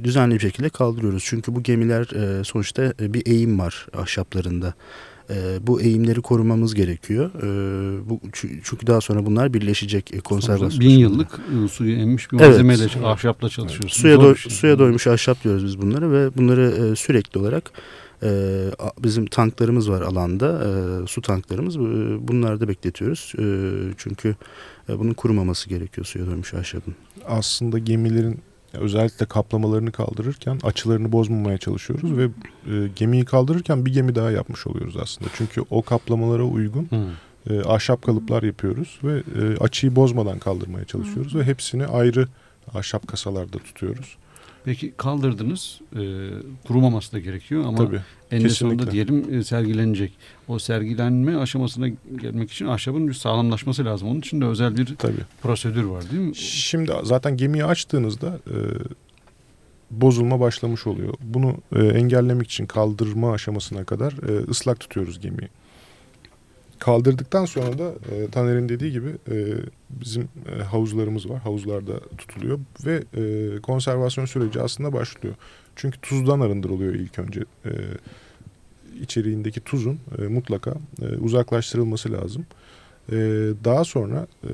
düzenli bir şekilde kaldırıyoruz. Çünkü bu gemiler sonuçta bir eğim var ahşaplarında. E, bu eğimleri korumamız gerekiyor. E, bu çü- çünkü daha sonra bunlar birleşecek e, konservasyon.
Bin yıllık e, suyu emmiş bir
Evet.
malzemeyle ahşapla çalışıyorsunuz.
Suya,
bir şey.
suya doymuş ahşap diyoruz biz bunları ve bunları e, sürekli olarak e, bizim tanklarımız var alanda e, su tanklarımız Bu- bunlarda bekletiyoruz E, çünkü e, bunun kurumaması gerekiyor suya doymuş ahşabın.
Aslında gemilerin özellikle kaplamalarını kaldırırken açılarını bozmamaya çalışıyoruz ve e, gemiyi kaldırırken bir gemi daha yapmış oluyoruz aslında. Çünkü o kaplamalara uygun e, ahşap kalıplar yapıyoruz ve e, açıyı bozmadan kaldırmaya çalışıyoruz ve hepsini ayrı ahşap kasalarda tutuyoruz.
Peki kaldırdınız. E, kurumaması da gerekiyor ama
Tabii.
eninde
kesinlikle.
sonunda diyelim e, sergilenecek. O sergilenme aşamasına gelmek için ahşabın bir sağlamlaşması lazım. Onun için de özel bir
Tabii.
prosedür var değil mi?
Şimdi zaten gemiyi açtığınızda e, bozulma başlamış oluyor. Bunu e, engellemek için kaldırma aşamasına kadar e, ıslak tutuyoruz gemiyi. Kaldırdıktan sonra da e, Taner'in dediği gibi e, bizim e, havuzlarımız var. Havuzlarda tutuluyor ve e, konservasyon süreci aslında başlıyor. Çünkü tuzdan arındırılıyor ilk önce. E, içeriğindeki tuzun e, mutlaka e, uzaklaştırılması lazım. E, daha sonra e,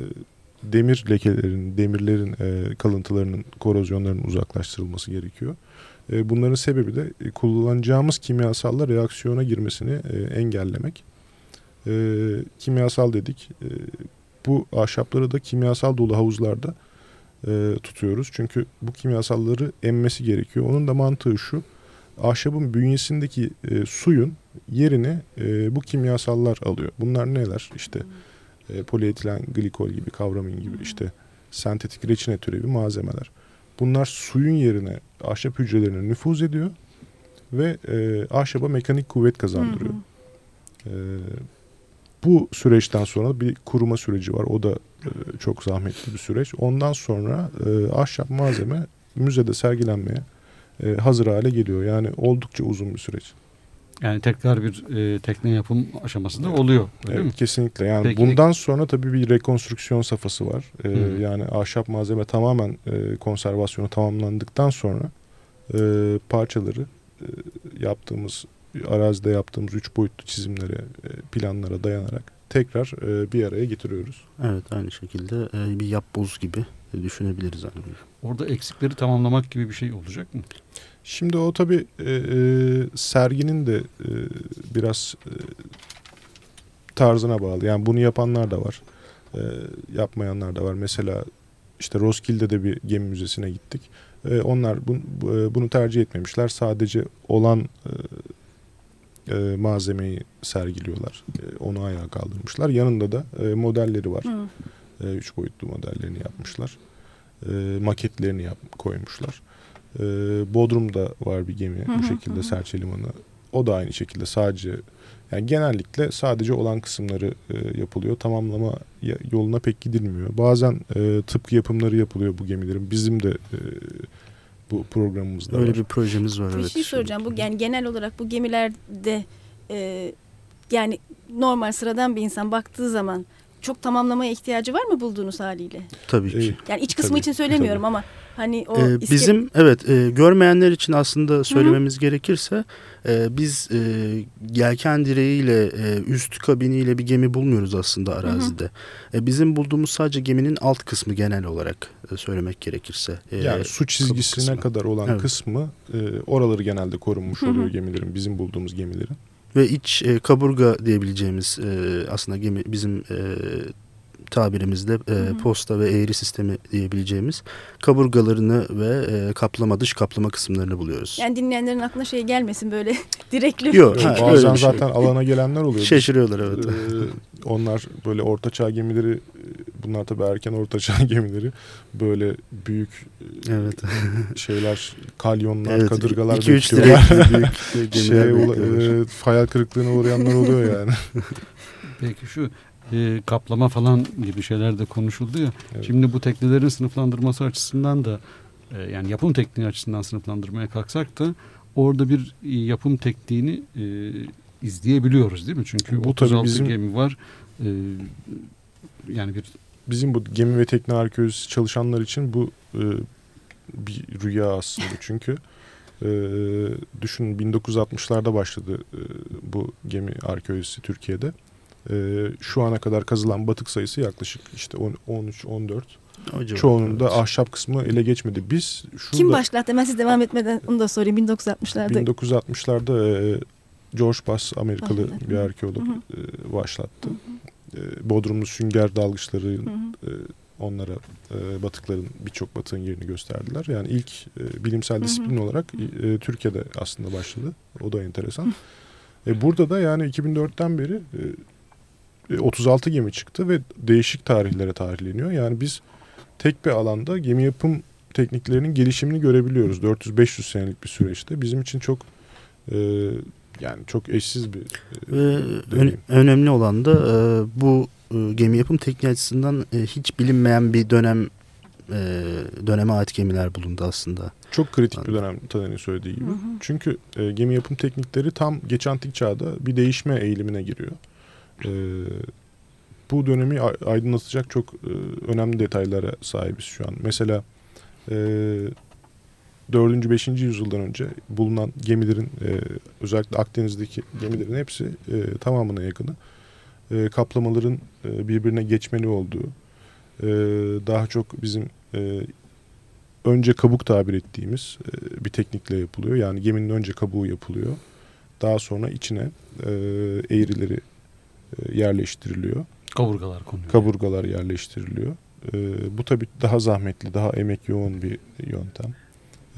demir lekelerinin, demirlerin e, kalıntılarının, korozyonlarının uzaklaştırılması gerekiyor. E, bunların sebebi de e, kullanacağımız kimyasalla reaksiyona girmesini e, engellemek. E, kimyasal dedik. E, bu ahşapları da kimyasal dolu havuzlarda e, tutuyoruz. Çünkü bu kimyasalları emmesi gerekiyor. Onun da mantığı şu. Ahşabın bünyesindeki e, suyun yerini e, bu kimyasallar alıyor. Bunlar neler? İşte e, polietilen glikol gibi, kavramin gibi işte sentetik reçine türevi malzemeler. Bunlar suyun yerine ahşap hücrelerine nüfuz ediyor ve e, ahşaba mekanik kuvvet kazandırıyor. E, bu süreçten sonra bir kuruma süreci var. O da e, çok zahmetli bir süreç. Ondan sonra e, ahşap malzeme müzede sergilenmeye e, hazır hale geliyor. Yani oldukça uzun bir süreç.
Yani tekrar bir e, tekne yapım aşaması da oluyor. Öyle
evet,
mi?
Kesinlikle. Yani
Peki-
bundan sonra tabii bir rekonstrüksiyon safhası var. E,
Hı.
yani ahşap malzeme tamamen e, konservasyonu tamamlandıktan sonra e, parçaları e, yaptığımız arazide yaptığımız üç boyutlu çizimlere, e, planlara dayanarak tekrar e, bir araya getiriyoruz.
Evet aynı şekilde e, bir yapboz gibi düşünebiliriz. Yani.
Orada eksikleri tamamlamak gibi bir şey olacak mı?
Şimdi o tabii e, serginin de e, biraz e, tarzına bağlı. Yani bunu yapanlar da var. E, yapmayanlar da var. Mesela işte Roskilde'de bir gemi müzesine gittik. E, onlar bun, bu- e, bunu tercih etmemişler. Sadece olan e, e, malzemeyi sergiliyorlar. E, onu ayağa kaldırmışlar. Yanında da e, modelleri var.
Hı.
E, üç boyutlu modellerini yapmışlar. E, maketlerini yap, koymuşlar. E, Bodrum'da var bir gemi
Hı hı,
bu şekilde
hı.
serçe limanı. O da aynı şekilde sadece yani genellikle sadece olan kısımları e, yapılıyor. Tamamlama yoluna pek gidilmiyor. Bazen e, tıpkı yapımları yapılıyor bu gemilerin. Bizim de e, bu programımızda
Öyle
var.
bir projemiz var.
Bir
evet.
şey soracağım. Bu yani genel olarak bu gemilerde e, yani normal sıradan bir insan baktığı zaman çok tamamlamaya ihtiyacı var mı bulduğunuz haliyle?
Tabii ki.
Yani iç kısmı
Tabii,
için söylemiyorum
tabii.
ama hani o
Ee,
iske-
bizim evet e, görmeyenler için aslında söylememiz gerekirse e, biz e, yelken direğiyle e, üst kabiniyle bir gemi bulmuyoruz aslında arazide. E, bizim bulduğumuz sadece geminin alt kısmı genel olarak e, söylemek gerekirse. E,
Yani su çizgisine
kısmı.
kadar olan
Evet.
kısmı e, oraları genelde korunmuş
Hı hı.
oluyor gemilerin. Bizim bulduğumuz gemilerin.
ve iç e, kaburga diyebileceğimiz e, aslında gemi bizim e, tabirimizde e,
hı.
posta ve eğri sistemi diyebileceğimiz kaburgalarını ve e, kaplama dış kaplama kısımlarını buluyoruz.
yani dinleyenlerin aklına şey gelmesin böyle direkli.
Yok, ha,
Bazen
şey.
zaten alana gelenler oluyor.
Şaşırıyorlar evet.
Ee, onlar böyle ortaçağ gemileri e, bunlar tabii erken ortaçağ gemileri böyle büyük e,
Evet.
şeyler kalyonlar
Evet,
kadırgalar
2-3
bekliyorlar.
direkli büyük
şey, e, hayal kırıklığına uğrayanlar oluyor yani.
Peki şu e, kaplama falan gibi şeyler de konuşuldu ya.
Evet.
Şimdi bu teknelerin sınıflandırması açısından da e, yani yapım tekniği açısından sınıflandırmaya kalksak da orada bir yapım tekniğini e, izleyebiliyoruz değil mi? Çünkü
tabii
36
bizim-
gemi var. E, yani bir
Bizim bu gemi ve tekne arkeolojisi çalışanlar için bu e, bir rüya aslında. Çünkü e, düşünün 1960'larda başladı e, bu gemi arkeolojisi Türkiye'de. E, şu ana kadar kazılan batık sayısı yaklaşık işte 13-14.
O civarda,
Çoğunun da
evet.
ahşap kısmı ele geçmedi. Biz şurada
Kim başlattı? Ben siz devam etmeden onu da sorayım. 1960'larda.
1960'larda e, George Bass Amerikalı
Başladı.
bir arkeolog
Hı
e, başlattı. E, Bodrumlu sünger dalgıçları
Hı hı.
e, onlara e, batıkların birçok batığın yerini gösterdiler. Yani ilk e, bilimsel
hı.
disiplin olarak e, Türkiye'de aslında başladı. O da enteresan. E, burada da yani 2004'ten beri 36 gemi çıktı ve değişik tarihlere tarihleniyor. Yani biz tek bir alanda gemi yapım tekniklerinin gelişimini görebiliyoruz. 400-500 senelik bir süreçte. Bizim için çok e, yani çok eşsiz bir e, deneyim.
önemli olan da e, bu e, gemi yapım tekniği açısından e, hiç bilinmeyen bir dönem e, döneme ait gemiler bulundu aslında.
Çok kritik bir dönem Taner'in söylediği gibi.
Hı hı.
Çünkü e, gemi yapım teknikleri tam geç antik çağda bir değişme eğilimine giriyor. E, bu dönemi aydınlatacak çok e, önemli detaylara sahibiz şu an. Mesela e, 4. 5. yüzyıldan önce bulunan gemilerin e, özellikle Akdeniz'deki gemilerin hepsi e, tamamına yakını e, kaplamaların e, birbirine geçmeli olduğu e, daha çok bizim e, önce kabuk tabir ettiğimiz e, bir teknikle yapılıyor. Yani geminin önce kabuğu yapılıyor. Daha sonra içine e, eğrileri yerleştiriliyor.
Kaburgalar konuyor.
Kaburgalar yerleştiriliyor. E, bu tabii daha zahmetli, daha emek yoğun bir yöntem.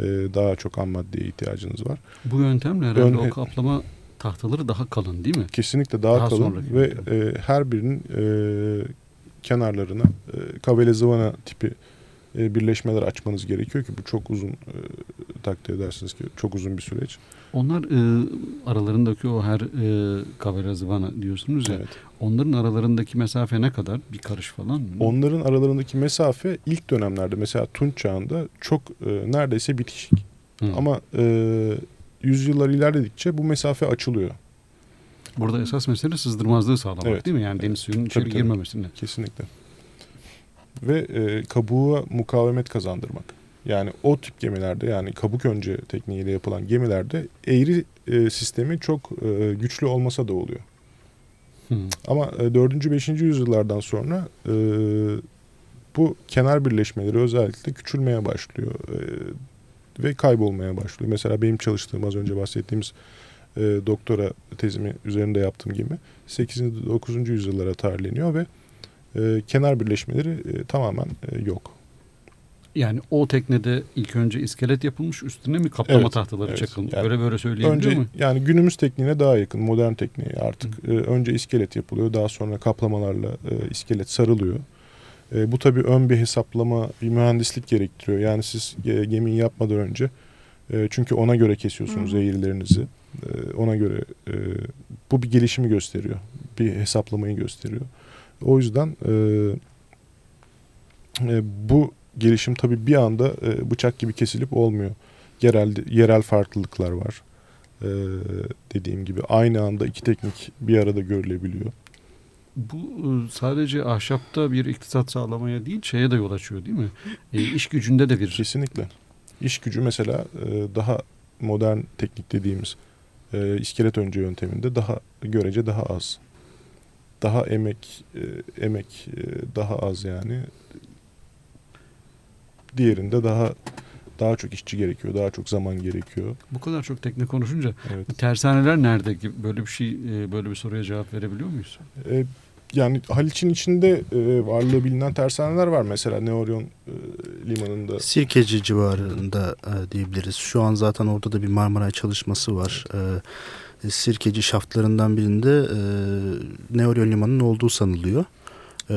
E, daha çok ham maddeye ihtiyacınız var.
Bu yöntemle herhalde
Ön-
o kaplama tahtaları daha kalın değil mi?
Kesinlikle daha,
Daha
kalın ve
yöntem.
e, her birinin e, kenarlarına e, kavele zıvana tipi e, birleşmeler açmanız gerekiyor ki bu çok uzun e, takdir edersiniz ki çok uzun bir süreç.
Onlar e, aralarındaki o her e, kavera zıvana diyorsunuz ya.
Evet.
Onların aralarındaki mesafe ne kadar? Bir karış falan mı?
Onların aralarındaki mesafe ilk dönemlerde mesela Tunç çağında çok e, neredeyse bitişik.
Hı.
Ama e, yüzyıllar ilerledikçe bu mesafe açılıyor.
Burada esas mesele sızdırmazlığı sağlamak
Evet.
değil mi? Yani deniz suyunun içeri
Tabii, tabii.
girmemesini.
Kesinlikle. Ve e, kabuğa mukavemet kazandırmak. Yani o tip gemilerde yani kabuk önce tekniğiyle yapılan gemilerde eğri e, sistemi çok e, güçlü olmasa da oluyor.
Hı.
Ama e, 4. 5. yüzyıllardan sonra e, bu kenar birleşmeleri özellikle küçülmeye başlıyor e, ve kaybolmaya başlıyor. Mesela benim çalıştığım az önce bahsettiğimiz e, doktora tezimi üzerinde yaptığım gemi 8. 9. yüzyıllara tarihleniyor ve e, kenar birleşmeleri e, tamamen e, yok.
Yani o teknede ilk önce iskelet yapılmış üstüne mi kaplama
Evet,
tahtaları
evet.
çakılmış?
Yani
böyle böyle söyleyebiliyor
Önce
mu?
yani günümüz tekniğine daha yakın modern tekniğe artık e, önce iskelet yapılıyor daha sonra kaplamalarla e, iskelet sarılıyor. E, bu tabii ön bir hesaplama bir mühendislik gerektiriyor. Yani siz e, gemiyi yapmadan önce e, çünkü ona göre kesiyorsunuz
Hı hı.
eğrilerinizi. E, ona göre e, bu bir gelişimi gösteriyor. Bir hesaplamayı gösteriyor. O yüzden e, e, bu gelişim tabii bir anda e, bıçak gibi kesilip olmuyor. Yerel yerel farklılıklar var. E, dediğim gibi aynı anda iki teknik bir arada görülebiliyor.
Bu e, sadece ahşapta bir iktisat sağlamaya değil şeye de yol açıyor değil mi? E, iş gücünde de bir
Kesinlikle. İş gücü mesela e, daha modern teknik dediğimiz e, iskelet önce yönteminde daha görece daha az. Daha emek e, emek e, daha az yani. Diğerinde daha daha çok işçi gerekiyor, daha çok zaman gerekiyor.
bu kadar çok tekne konuşunca
Evet.
tersaneler nerede gibi böyle bir şey e, böyle bir soruya cevap verebiliyor muyuz?
E, yani Haliç'in içinde e, varlığı bilinen tersaneler var. Mesela Neorion e, limanında.
Sirkeci civarında e, diyebiliriz. Şu an zaten orada da bir Marmaray çalışması var. E, Sirkeci şaftlarından birinde e, Neorion Limanı'nın olduğu sanılıyor. E,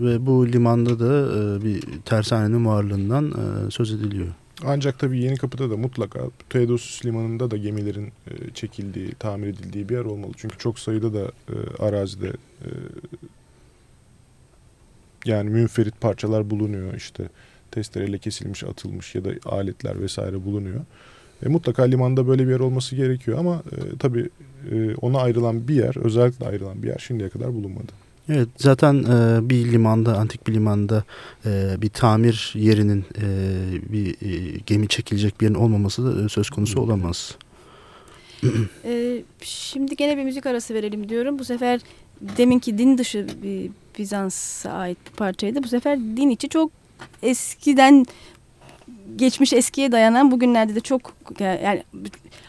ve bu limanda da e, bir tersanenin varlığından e, söz ediliyor.
Ancak tabii Yeni Kapı'da da mutlaka Theodosius limanında da gemilerin e, çekildiği, tamir edildiği bir yer olmalı. Çünkü çok sayıda da e, arazide e, yani münferit parçalar bulunuyor işte. Testereyle kesilmiş, atılmış ya da aletler vesaire bulunuyor. E, mutlaka limanda böyle bir yer olması gerekiyor ama e, tabii e, ona ayrılan bir yer, özellikle ayrılan bir yer şimdiye kadar bulunmadı.
Evet zaten e, bir limanda, antik bir limanda e, bir tamir yerinin e, bir e, gemi çekilecek bir yerin olmaması da e, söz konusu olamaz.
Ee, şimdi gene bir müzik arası verelim diyorum. Bu sefer deminki din dışı bir Bizans'a ait bir parçaydı. Bu sefer din içi çok eskiden geçmiş eskiye dayanan bugünlerde de çok yani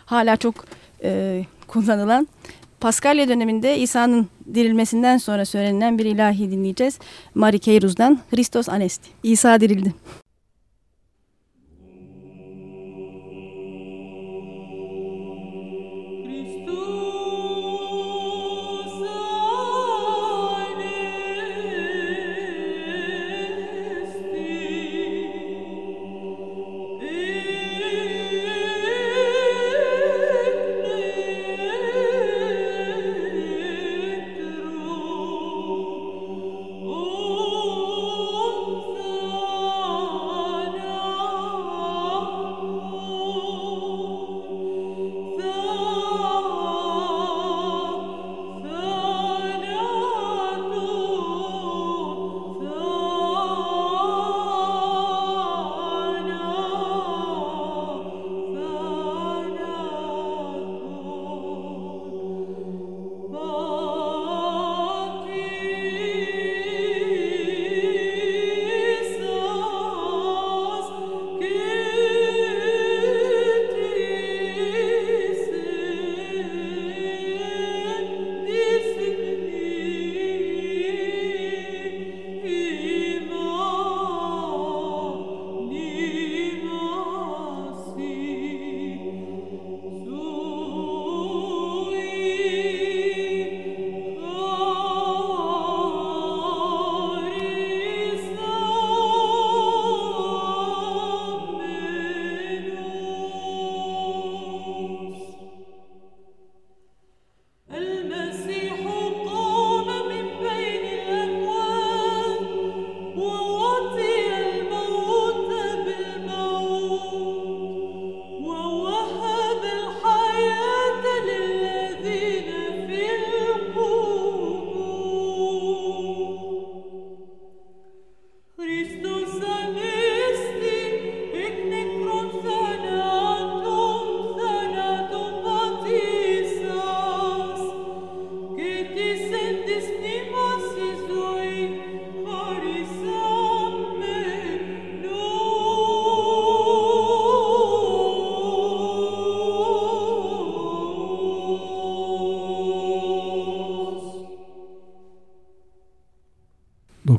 hala çok e, kullanılan Paskalya döneminde İsa'nın dirilmesinden sonra söylenen bir ilahi dinleyeceğiz. Mari Keiruz'dan Christos Anesti. İsa dirildi.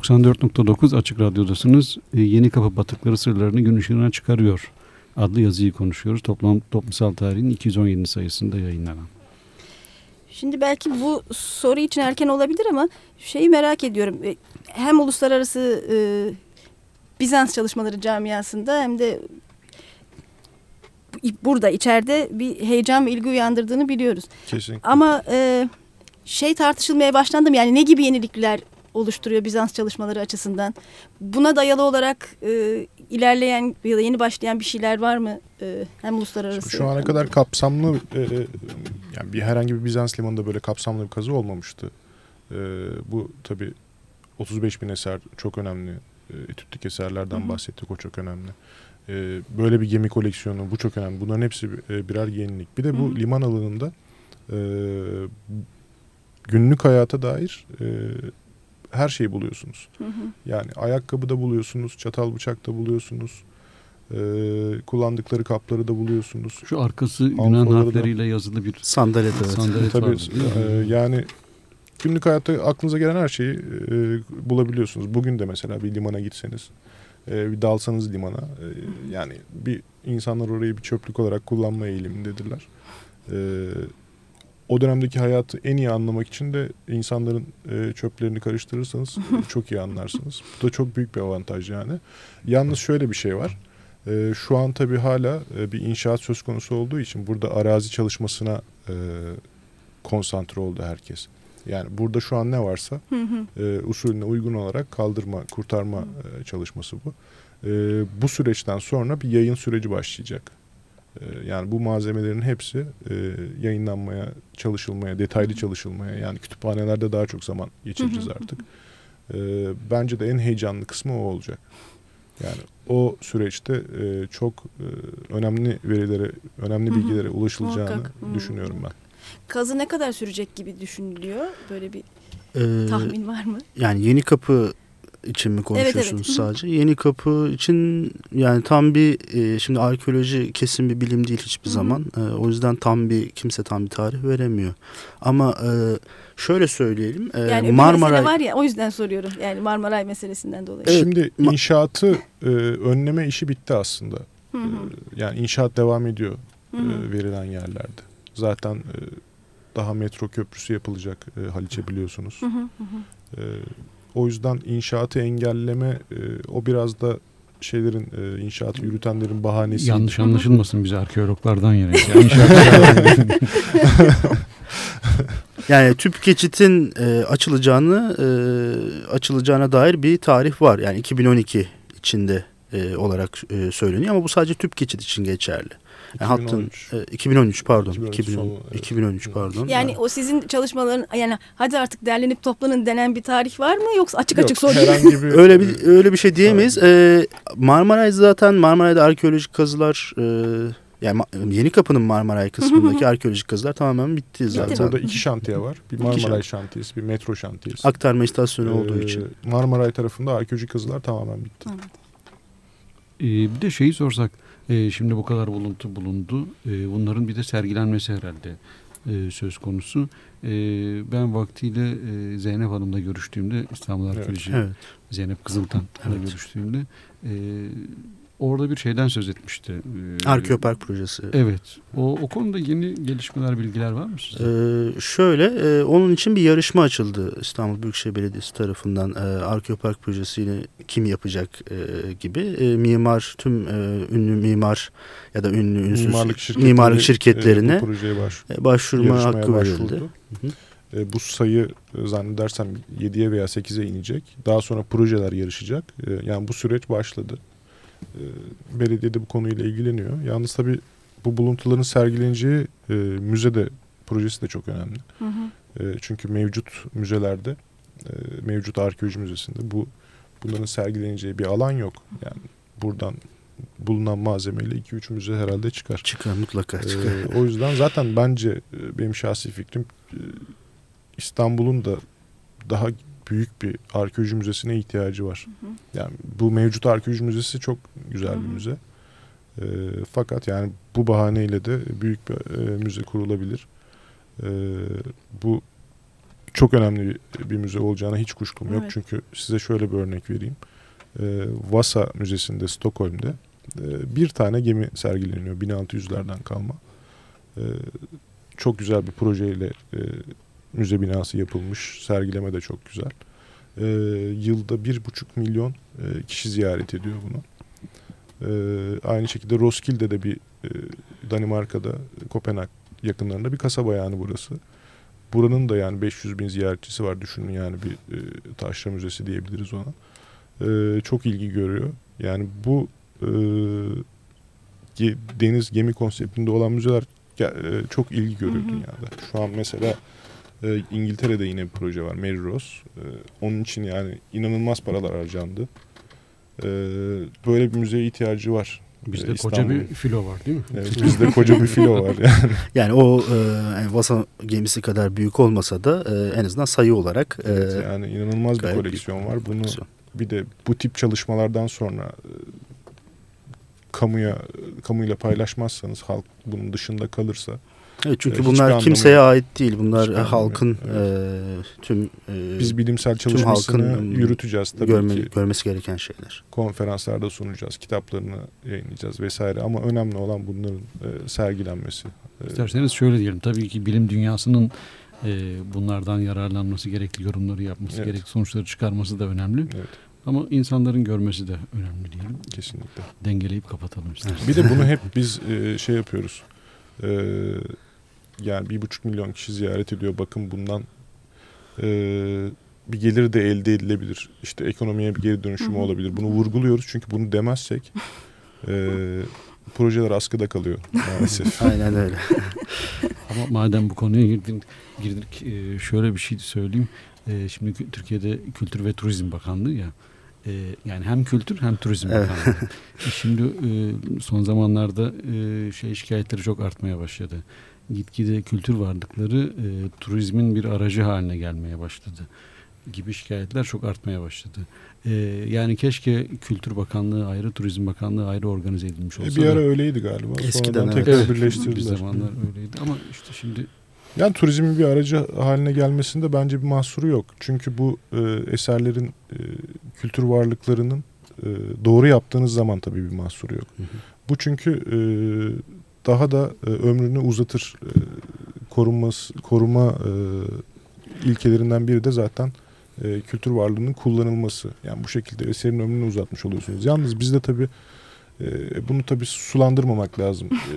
94.9 Açık Radyo'dasınız. E, Yeni Kapı Batıkları Sırlarını gün ışığına çıkarıyor adlı yazıyı konuşuyoruz. Toplam toplumsal tarihin 217 sayısında yayınlanan.
Şimdi belki bu soru için erken olabilir ama şeyi merak ediyorum. E, hem uluslararası e, Bizans çalışmaları camiasında hem de burada içeride bir heyecan ve ilgi uyandırdığını biliyoruz.
Kesinlikle.
Ama e, şey tartışılmaya başlandı mı? Yani ne gibi yenilikler oluşturuyor Bizans çalışmaları açısından? Buna dayalı olarak e, ilerleyen ya da yeni başlayan bir şeyler var mı? E, hem uluslararası.
Şu ana kadar kapsamlı e, e, yani bir herhangi bir Bizans limanında böyle kapsamlı bir kazı olmamıştı. E, bu tabi 35 bin eser çok önemli. E, etütlik eserlerden Hı-hı. bahsettik o çok önemli. E, böyle bir gemi koleksiyonu bu çok önemli. Bunların hepsi e, birer yenilik. Bir de bu Hı-hı. liman alanında e, günlük hayata dair e, her şeyi buluyorsunuz. Hı hı. Yani ayakkabı da buluyorsunuz, çatal bıçak da buluyorsunuz. E, kullandıkları kapları da buluyorsunuz.
Şu arkası Yunan harfleriyle yazılı bir
sandalet. Evet.
Sandalet Tabii, var. E, yani günlük hayatta aklınıza gelen her şeyi e, bulabiliyorsunuz. Bugün de mesela bir limana gitseniz, e, bir dalsanız limana, e, yani bir insanlar orayı bir çöplük olarak kullanma eğilimindedirler. E, o dönemdeki hayatı en iyi anlamak için de insanların e, çöplerini karıştırırsanız çok iyi anlarsınız. Bu da çok büyük bir avantaj yani. Yalnız şöyle bir şey var. E, şu an tabii hala e, bir inşaat söz konusu olduğu için burada arazi çalışmasına e, konsantre oldu herkes. Yani burada şu an ne varsa e, usulüne uygun olarak kaldırma, kurtarma e, çalışması bu. E, bu süreçten sonra bir yayın süreci başlayacak. Ee, yani bu malzemelerin hepsi e, yayınlanmaya, çalışılmaya, detaylı çalışılmaya yani kütüphanelerde daha çok zaman geçireceğiz artık. E, bence de en heyecanlı kısmı o olacak. Yani o süreçte e, çok e, önemli verilere, önemli bilgilere ulaşılacağını Muhakkak. düşünüyorum ben.
Kazı ne kadar sürecek gibi düşünülüyor? Böyle bir ee, tahmin var mı?
Yani Yeni Kapı için mi konuşuyorsunuz evet, evet. sadece? Yeni Kapı için yani tam bir e, şimdi arkeoloji kesin bir bilim değil hiçbir Hı-hı. zaman. E, o yüzden tam bir kimse tam bir tarih veremiyor. Ama e, şöyle söyleyelim.
E, yani Marmaray var ya o yüzden soruyorum. Yani Marmaray meselesinden dolayı.
Evet, şimdi inşaatı e, önleme işi bitti aslında. Hı hı. E, yani inşaat devam ediyor hı hı. E, verilen yerlerde. Zaten e, daha metro köprüsü yapılacak e, Haliç'e biliyorsunuz. Hı hı hı. E, o yüzden inşaatı engelleme e, o biraz da şeylerin e, inşaatı yürütenlerin bahanesi.
Yanlış anlaşılmasın bize arkeologlardan yana.
yani tüp geçitin e, açılacağını e, açılacağına dair bir tarih var. Yani 2012 içinde e, olarak e, söyleniyor ama bu sadece tüp geçit için geçerli. 2013. hattın e, 2013 pardon 2013, 2013, sonu, evet. 2013 pardon.
Yani evet. o sizin çalışmaların yani hadi artık derlenip toplanın denen bir tarih var mı yoksa açık Yok, açık soruyorum.
Bir... öyle bir öyle bir şey diyemeyiz. Ee, Marmaray zaten Marmaray'da arkeolojik kazılar e, yani Yeni Kapı'nın Marmaray kısmındaki arkeolojik kazılar tamamen bitti zaten. Bitti
Burada iki şantiye var. Bir Marmaray şantiyesi, bir metro şantiyesi.
Aktarma istasyonu ee, olduğu için.
Marmaray tarafında arkeolojik kazılar tamamen bitti. Evet.
Ee, bir de şeyi sorsak e, şimdi bu kadar buluntu bulundu. E, bunların bir de sergilenmesi herhalde e, söz konusu. E, ben vaktiyle e, Zeynep Hanım'la görüştüğümde İstanbul Arkeoloji evet, evet. Zeynep Kızıltan'la evet. görüştüğümde e, orada bir şeyden söz etmişti.
Ee, Arkeopark projesi.
Evet. O, o konuda yeni gelişmeler, bilgiler var mı size?
Ee, şöyle, e, onun için bir yarışma açıldı İstanbul Büyükşehir Belediyesi tarafından. E, Arkeopark projesini kim yapacak e, gibi. E, mimar, tüm e, ünlü mimar ya da ünlü ünsüz mimarlık, şirketleri, mimarlık şirketlerine e, baş, e, başvurma hakkı verildi. Hı hı.
E, bu sayı e, zannedersem 7'ye veya 8'e inecek. Daha sonra projeler yarışacak. E, yani bu süreç başladı. E, belediye de bu konuyla ilgileniyor. Yalnız tabii bu buluntuların sergileneceği e, müze de projesi de çok önemli. Hı hı. E, çünkü mevcut müzelerde, e, mevcut arkeoloji müzesinde bu bunların sergileneceği bir alan yok. Yani buradan bulunan malzemeyle 2-3 müze herhalde çıkar.
Çıkar mutlaka çıkar.
E, o yüzden zaten bence e, benim şahsi fikrim e, İstanbul'un da daha büyük bir arkeoloji müzesine ihtiyacı var. Hı hı. Yani bu mevcut arkeoloji müzesi çok güzel hı hı. bir müze. E, fakat yani bu bahaneyle de büyük bir e, müze kurulabilir. E, bu çok önemli bir, bir müze olacağına hiç kuşkum yok.
Evet.
Çünkü size şöyle bir örnek vereyim. E, Vasa Müzesi'nde Stockholm'de e, bir tane gemi sergileniyor 1600'lerden kalma. E, çok güzel bir projeyle e, müze binası yapılmış. Sergileme de çok güzel. E, yılda bir buçuk milyon e, kişi ziyaret ediyor bunu. E, aynı şekilde Roskilde'de bir e, Danimarka'da Kopenhag yakınlarında bir kasaba yani burası. Buranın da yani 500 bin ziyaretçisi var düşünün yani bir e, taşra müzesi diyebiliriz ona. E, çok ilgi görüyor. Yani bu e, deniz gemi konseptinde olan müzeler e, çok ilgi görüyor
Hı hı.
dünyada. Şu an mesela e, İngiltere'de yine bir proje var Mary Rose. E, onun için yani inanılmaz paralar harcandı. E, böyle bir müzeye ihtiyacı var.
Bizde
Ee,
koca bir filo var değil mi?
Evet, bizde koca bir filo var yani.
Yani o e, yani Vasa gemisi kadar büyük olmasa da e, en azından sayı olarak e,
Evet, yani inanılmaz bir koleksiyon var. Bunu
koleksiyon.
bir de bu tip çalışmalardan sonra e, kamuya kamuyla paylaşmazsanız halk bunun dışında kalırsa
Evet, çünkü
hiçbir
bunlar kimseye
yok.
ait değil. Bunlar
Hiçbir
e, halkın
yok,
e, tüm e,
biz bilimsel çalışmasını
halkın,
yürüteceğiz tabii
görme,
ki.
görmesi gereken şeyler.
Konferanslarda sunacağız, kitaplarını yayınlayacağız vesaire ama önemli olan bunların e, sergilenmesi.
İsterseniz şöyle diyelim. Tabii ki bilim dünyasının e, bunlardan yararlanması gerekli, yorumları yapması
Evet.
gerekli, sonuçları çıkarması da önemli.
Evet,
Ama insanların görmesi de önemli diyelim.
kesinlikle.
Dengeleyip kapatalım isterseniz.
Bir de bunu hep biz e, şey yapıyoruz. E, yani bir buçuk milyon kişi ziyaret ediyor. Bakın bundan e, bir gelir de elde edilebilir. İşte ekonomiye bir geri dönüşümü
Hı hı.
olabilir. Bunu vurguluyoruz çünkü bunu demezsek e, projeler askıda kalıyor maalesef.
Aynen öyle.
Ama madem bu konuya girdin, girdik e, şöyle bir şey söyleyeyim. E, Şimdi Türkiye'de Kültür ve Turizm Bakanlığı ya. E, Yani hem kültür hem turizm
Evet.
bakanlığı. E, Şimdi e, son zamanlarda e, şey şikayetleri çok artmaya başladı. Gitgide kültür varlıkları e, turizmin bir aracı haline gelmeye başladı gibi şikayetler çok artmaya başladı. E, yani keşke Kültür Bakanlığı ayrı, Turizm Bakanlığı ayrı organize edilmiş olsa.
E, bir
da-
ara öyleydi galiba.
Eskiden
Sonradan
evet.
tekrar
Evet,
birleştirdiler.
bir zamanlar öyleydi ama işte şimdi
Yani turizmin bir aracı haline gelmesinde bence bir mahsuru yok. Çünkü bu e, eserlerin e, kültür varlıklarının e, doğru yaptığınız zaman tabii bir mahsuru yok.
Hı hı.
Bu çünkü e, daha da e, ömrünü uzatır. E, korunması, koruma e, ilkelerinden biri de zaten e, kültür varlığının kullanılması. Yani bu şekilde eserin ömrünü uzatmış oluyorsunuz. Yalnız bizde tabii e, bunu tabii sulandırmamak lazım. E,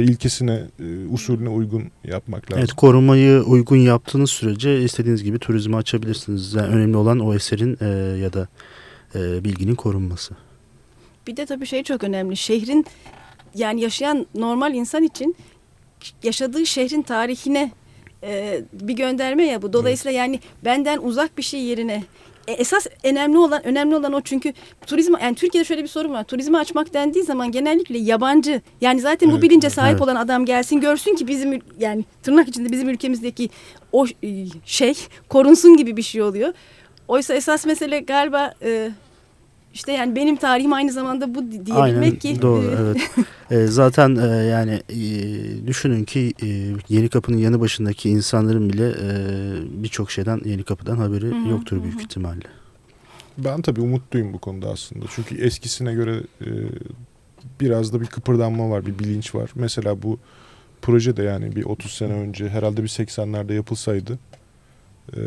ilkesine, e, usulüne uygun yapmak lazım.
Evet korumayı uygun yaptığınız sürece istediğiniz gibi turizmi açabilirsiniz. Yani önemli olan o eserin e, ya da e, bilginin korunması.
Bir de tabii şey çok önemli. Şehrin yani yaşayan normal insan için yaşadığı şehrin tarihine e, bir gönderme ya bu. Dolayısıyla yani benden uzak bir şey yerine e, esas önemli olan önemli olan o çünkü turizm yani Türkiye'de şöyle bir sorun var. Turizmi açmak dendiği zaman genellikle yabancı yani zaten bu
Evet,
bilince sahip
evet.
olan adam gelsin görsün ki bizim yani tırnak içinde bizim ülkemizdeki o e, şey korunsun gibi bir şey oluyor. Oysa esas mesele galiba e, işte yani benim tarihim aynı zamanda bu di- diyebilmek
Aynen
ki.
doğru
e,
evet. E, zaten e, yani e, düşünün ki e, Yeni Kapı'nın yanı başındaki insanların bile e, birçok şeyden Yeni Kapı'dan haberi
Hı hı,
yoktur
hı
büyük
hı.
ihtimalle.
Ben tabii umutluyum bu konuda aslında. Çünkü eskisine göre e, biraz da bir kıpırdanma var, bir bilinç var. Mesela bu proje de yani bir 30 sene önce herhalde bir 80'lerde yapılsaydı e,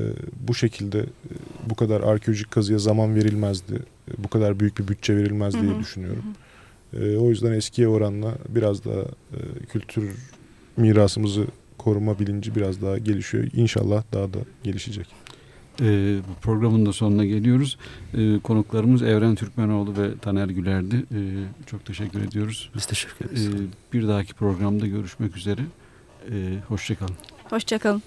bu şekilde e, bu kadar arkeolojik kazıya zaman verilmezdi. E, bu kadar büyük bir bütçe verilmez diye
Hı hı,
düşünüyorum. E, o yüzden eskiye oranla biraz daha e, kültür mirasımızı koruma bilinci biraz daha gelişiyor. İnşallah daha da gelişecek.
Ee, bu programın da sonuna geliyoruz. Ee, konuklarımız Evren Türkmenoğlu ve Taner Güler'di. Ee, çok teşekkür ediyoruz.
Biz teşekkür
Ee,
ederiz.
bir dahaki programda görüşmek üzere. Ee, Hoşçakalın.
Hoşçakalın.